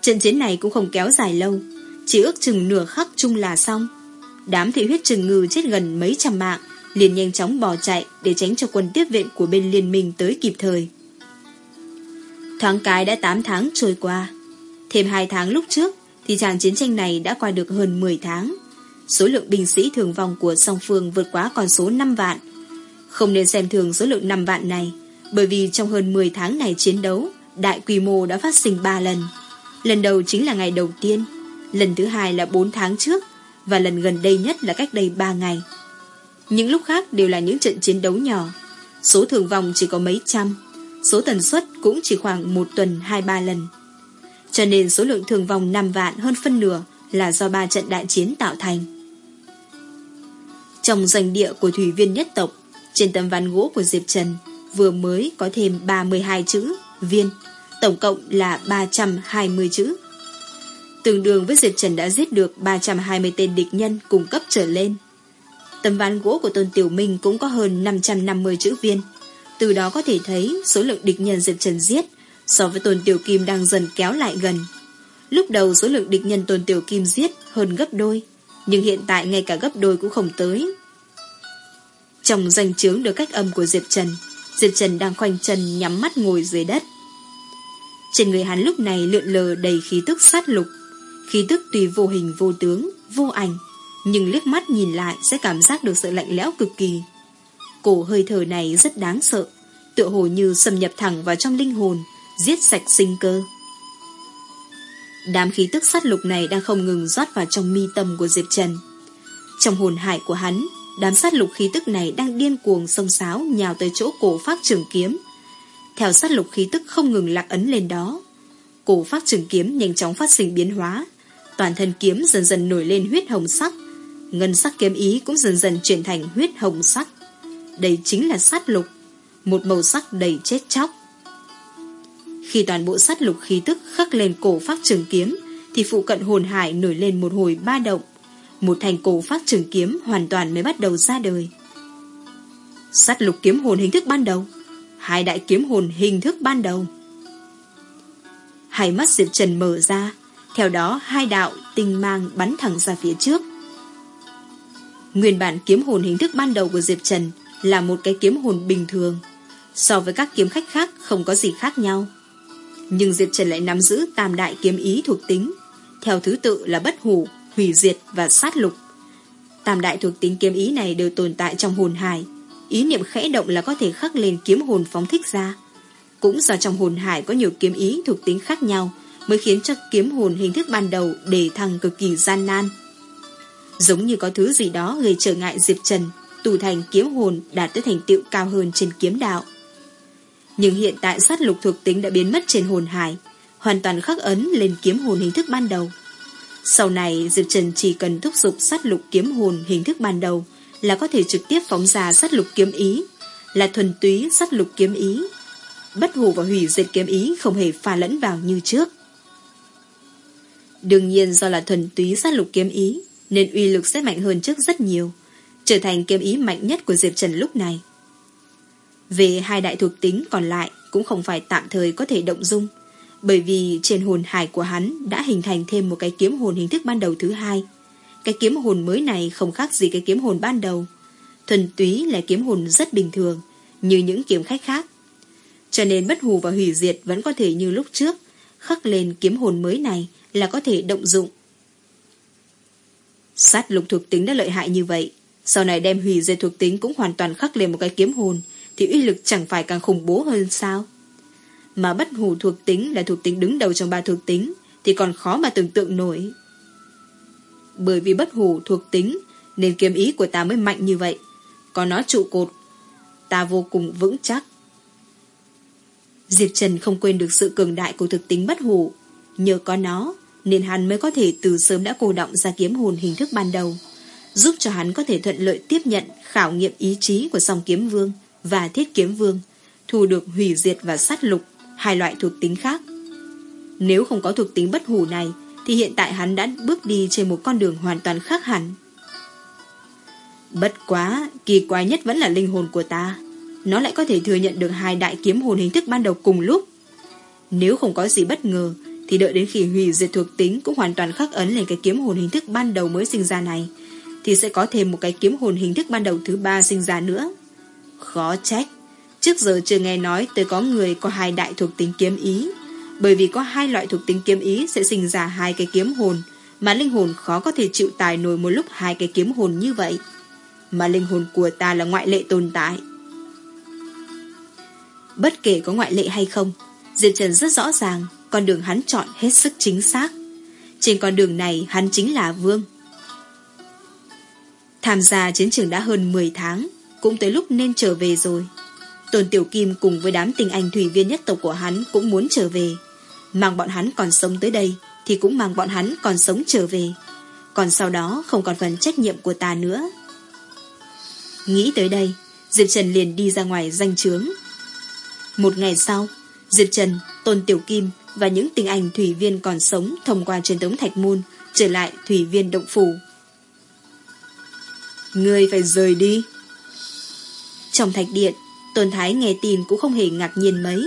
Trận chiến này cũng không kéo dài lâu, chỉ ước chừng nửa khắc chung là xong. Đám thị huyết trường ngư chết gần mấy trăm mạng, liền nhanh chóng bỏ chạy để tránh cho quân tiếp viện của bên liên minh tới kịp thời. Thoáng cái đã 8 tháng trôi qua. Thêm 2 tháng lúc trước thì tràng chiến tranh này đã qua được hơn 10 tháng. Số lượng binh sĩ thường vong của song phương vượt quá con số 5 vạn. Không nên xem thường số lượng 5 vạn này, bởi vì trong hơn 10 tháng này chiến đấu, đại quy mô đã phát sinh 3 lần. Lần đầu chính là ngày đầu tiên, lần thứ hai là 4 tháng trước, và lần gần đây nhất là cách đây 3 ngày. Những lúc khác đều là những trận chiến đấu nhỏ, số thường vong chỉ có mấy trăm, số tần suất cũng chỉ khoảng một tuần 2-3 lần. Cho nên số lượng thường vong 5 vạn hơn phân nửa là do ba trận đại chiến tạo thành. Trong danh địa của thủy viên nhất tộc, trên tấm ván gỗ của Diệp Trần vừa mới có thêm 32 chữ viên, tổng cộng là 320 chữ. Tương đương với Diệp Trần đã giết được 320 tên địch nhân cùng cấp trở lên. Tấm ván gỗ của Tôn Tiểu Minh cũng có hơn 550 chữ viên. Từ đó có thể thấy số lượng địch nhân Diệp Trần giết so với Tôn Tiểu Kim đang dần kéo lại gần. Lúc đầu số lượng địch nhân Tôn Tiểu Kim giết hơn gấp đôi, nhưng hiện tại ngay cả gấp đôi cũng không tới. Trong danh chướng được cách âm của Diệp Trần, Diệp Trần đang khoanh chân nhắm mắt ngồi dưới đất. Trên người hắn lúc này lượn lờ đầy khí tức sát lục, khí tức tùy vô hình vô tướng, vô ảnh, nhưng liếc mắt nhìn lại sẽ cảm giác được sự lạnh lẽo cực kỳ. Cổ hơi thở này rất đáng sợ, tựa hồ như xâm nhập thẳng vào trong linh hồn, giết sạch sinh cơ. Đám khí tức sát lục này đang không ngừng rót vào trong mi tâm của Diệp Trần. Trong hồn hải của hắn, đám sát lục khí tức này đang điên cuồng sông sáo nhào tới chỗ cổ phát trường kiếm. Theo sát lục khí tức không ngừng lạc ấn lên đó, cổ phát trường kiếm nhanh chóng phát sinh biến hóa, toàn thân kiếm dần dần nổi lên huyết hồng sắc, ngân sắc kiếm ý cũng dần dần chuyển thành huyết hồng sắc. Đây chính là sát lục, một màu sắc đầy chết chóc. Khi toàn bộ sát lục khí tức khắc lên cổ phát trường kiếm, thì phụ cận hồn hải nổi lên một hồi ba động. Một thành cổ phát trường kiếm hoàn toàn mới bắt đầu ra đời. Sát lục kiếm hồn hình thức ban đầu. Hai đại kiếm hồn hình thức ban đầu. Hai mắt Diệp Trần mở ra, theo đó hai đạo tinh mang bắn thẳng ra phía trước. Nguyên bản kiếm hồn hình thức ban đầu của Diệp Trần là một cái kiếm hồn bình thường. So với các kiếm khách khác không có gì khác nhau. Nhưng Diệp Trần lại nắm giữ tam đại kiếm ý thuộc tính, theo thứ tự là bất hủ, hủy diệt và sát lục. Tam đại thuộc tính kiếm ý này đều tồn tại trong hồn hải, ý niệm khẽ động là có thể khắc lên kiếm hồn phóng thích ra. Cũng do trong hồn hải có nhiều kiếm ý thuộc tính khác nhau, mới khiến cho kiếm hồn hình thức ban đầu đề thăng cực kỳ gian nan. Giống như có thứ gì đó gây trở ngại Diệp Trần, tù thành kiếm hồn đạt tới thành tựu cao hơn trên kiếm đạo. Nhưng hiện tại sát lục thuộc tính đã biến mất trên hồn hải, hoàn toàn khắc ấn lên kiếm hồn hình thức ban đầu. Sau này Diệp Trần chỉ cần thúc giục sát lục kiếm hồn hình thức ban đầu là có thể trực tiếp phóng ra sát lục kiếm ý, là thuần túy sát lục kiếm ý. Bất hủ và hủy diệt kiếm ý không hề pha lẫn vào như trước. Đương nhiên do là thuần túy sát lục kiếm ý, nên uy lực sẽ mạnh hơn trước rất nhiều, trở thành kiếm ý mạnh nhất của Diệp Trần lúc này. Về hai đại thuộc tính còn lại cũng không phải tạm thời có thể động dung, bởi vì trên hồn hải của hắn đã hình thành thêm một cái kiếm hồn hình thức ban đầu thứ hai. Cái kiếm hồn mới này không khác gì cái kiếm hồn ban đầu. Thuần túy là kiếm hồn rất bình thường, như những kiếm khách khác. Cho nên bất hù và hủy diệt vẫn có thể như lúc trước, khắc lên kiếm hồn mới này là có thể động dụng. Sát lục thuộc tính đã lợi hại như vậy, sau này đem hủy diệt thuộc tính cũng hoàn toàn khắc lên một cái kiếm hồn, thì uy lực chẳng phải càng khủng bố hơn sao? Mà bất hủ thuộc tính là thuộc tính đứng đầu trong ba thuộc tính, thì còn khó mà tưởng tượng nổi. Bởi vì bất hủ thuộc tính, nên kiếm ý của ta mới mạnh như vậy. Có nó trụ cột, ta vô cùng vững chắc. Diệp Trần không quên được sự cường đại của thực tính bất hủ. Nhờ có nó, nên hắn mới có thể từ sớm đã cô động ra kiếm hồn hình thức ban đầu, giúp cho hắn có thể thuận lợi tiếp nhận khảo nghiệm ý chí của song kiếm vương và thiết kiếm vương, thu được hủy diệt và sát lục, hai loại thuộc tính khác. Nếu không có thuộc tính bất hủ này, thì hiện tại hắn đã bước đi trên một con đường hoàn toàn khác hẳn. Bất quá, kỳ quái nhất vẫn là linh hồn của ta. Nó lại có thể thừa nhận được hai đại kiếm hồn hình thức ban đầu cùng lúc. Nếu không có gì bất ngờ, thì đợi đến khi hủy diệt thuộc tính cũng hoàn toàn khắc ấn lên cái kiếm hồn hình thức ban đầu mới sinh ra này, thì sẽ có thêm một cái kiếm hồn hình thức ban đầu thứ ba sinh ra nữa. Khó trách. Trước giờ chưa nghe nói tới có người có hai đại thuộc tính kiếm ý. Bởi vì có hai loại thuộc tính kiếm ý sẽ sinh ra hai cái kiếm hồn, mà linh hồn khó có thể chịu tài nổi một lúc hai cái kiếm hồn như vậy. Mà linh hồn của ta là ngoại lệ tồn tại. Bất kể có ngoại lệ hay không, Diệp Trần rất rõ ràng con đường hắn chọn hết sức chính xác. Trên con đường này hắn chính là Vương. Tham gia chiến trường đã hơn 10 tháng, cũng tới lúc nên trở về rồi. Tôn Tiểu Kim cùng với đám tình anh thủy viên nhất tộc của hắn cũng muốn trở về. Mang bọn hắn còn sống tới đây, thì cũng mang bọn hắn còn sống trở về. Còn sau đó không còn phần trách nhiệm của ta nữa. Nghĩ tới đây, Diệp Trần liền đi ra ngoài danh trướng. Một ngày sau, Diệp Trần, Tôn Tiểu Kim và những tình anh thủy viên còn sống thông qua truyền tống thạch môn trở lại thủy viên động phủ. Người phải rời đi. Trong thạch điện, Tôn Thái nghe tin cũng không hề ngạc nhiên mấy.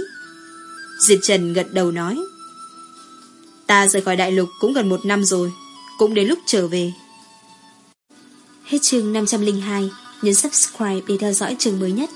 Diệp Trần gật đầu nói. Ta rời khỏi đại lục cũng gần một năm rồi, cũng đến lúc trở về. Hết chương 502, nhấn subscribe để theo dõi chương mới nhất.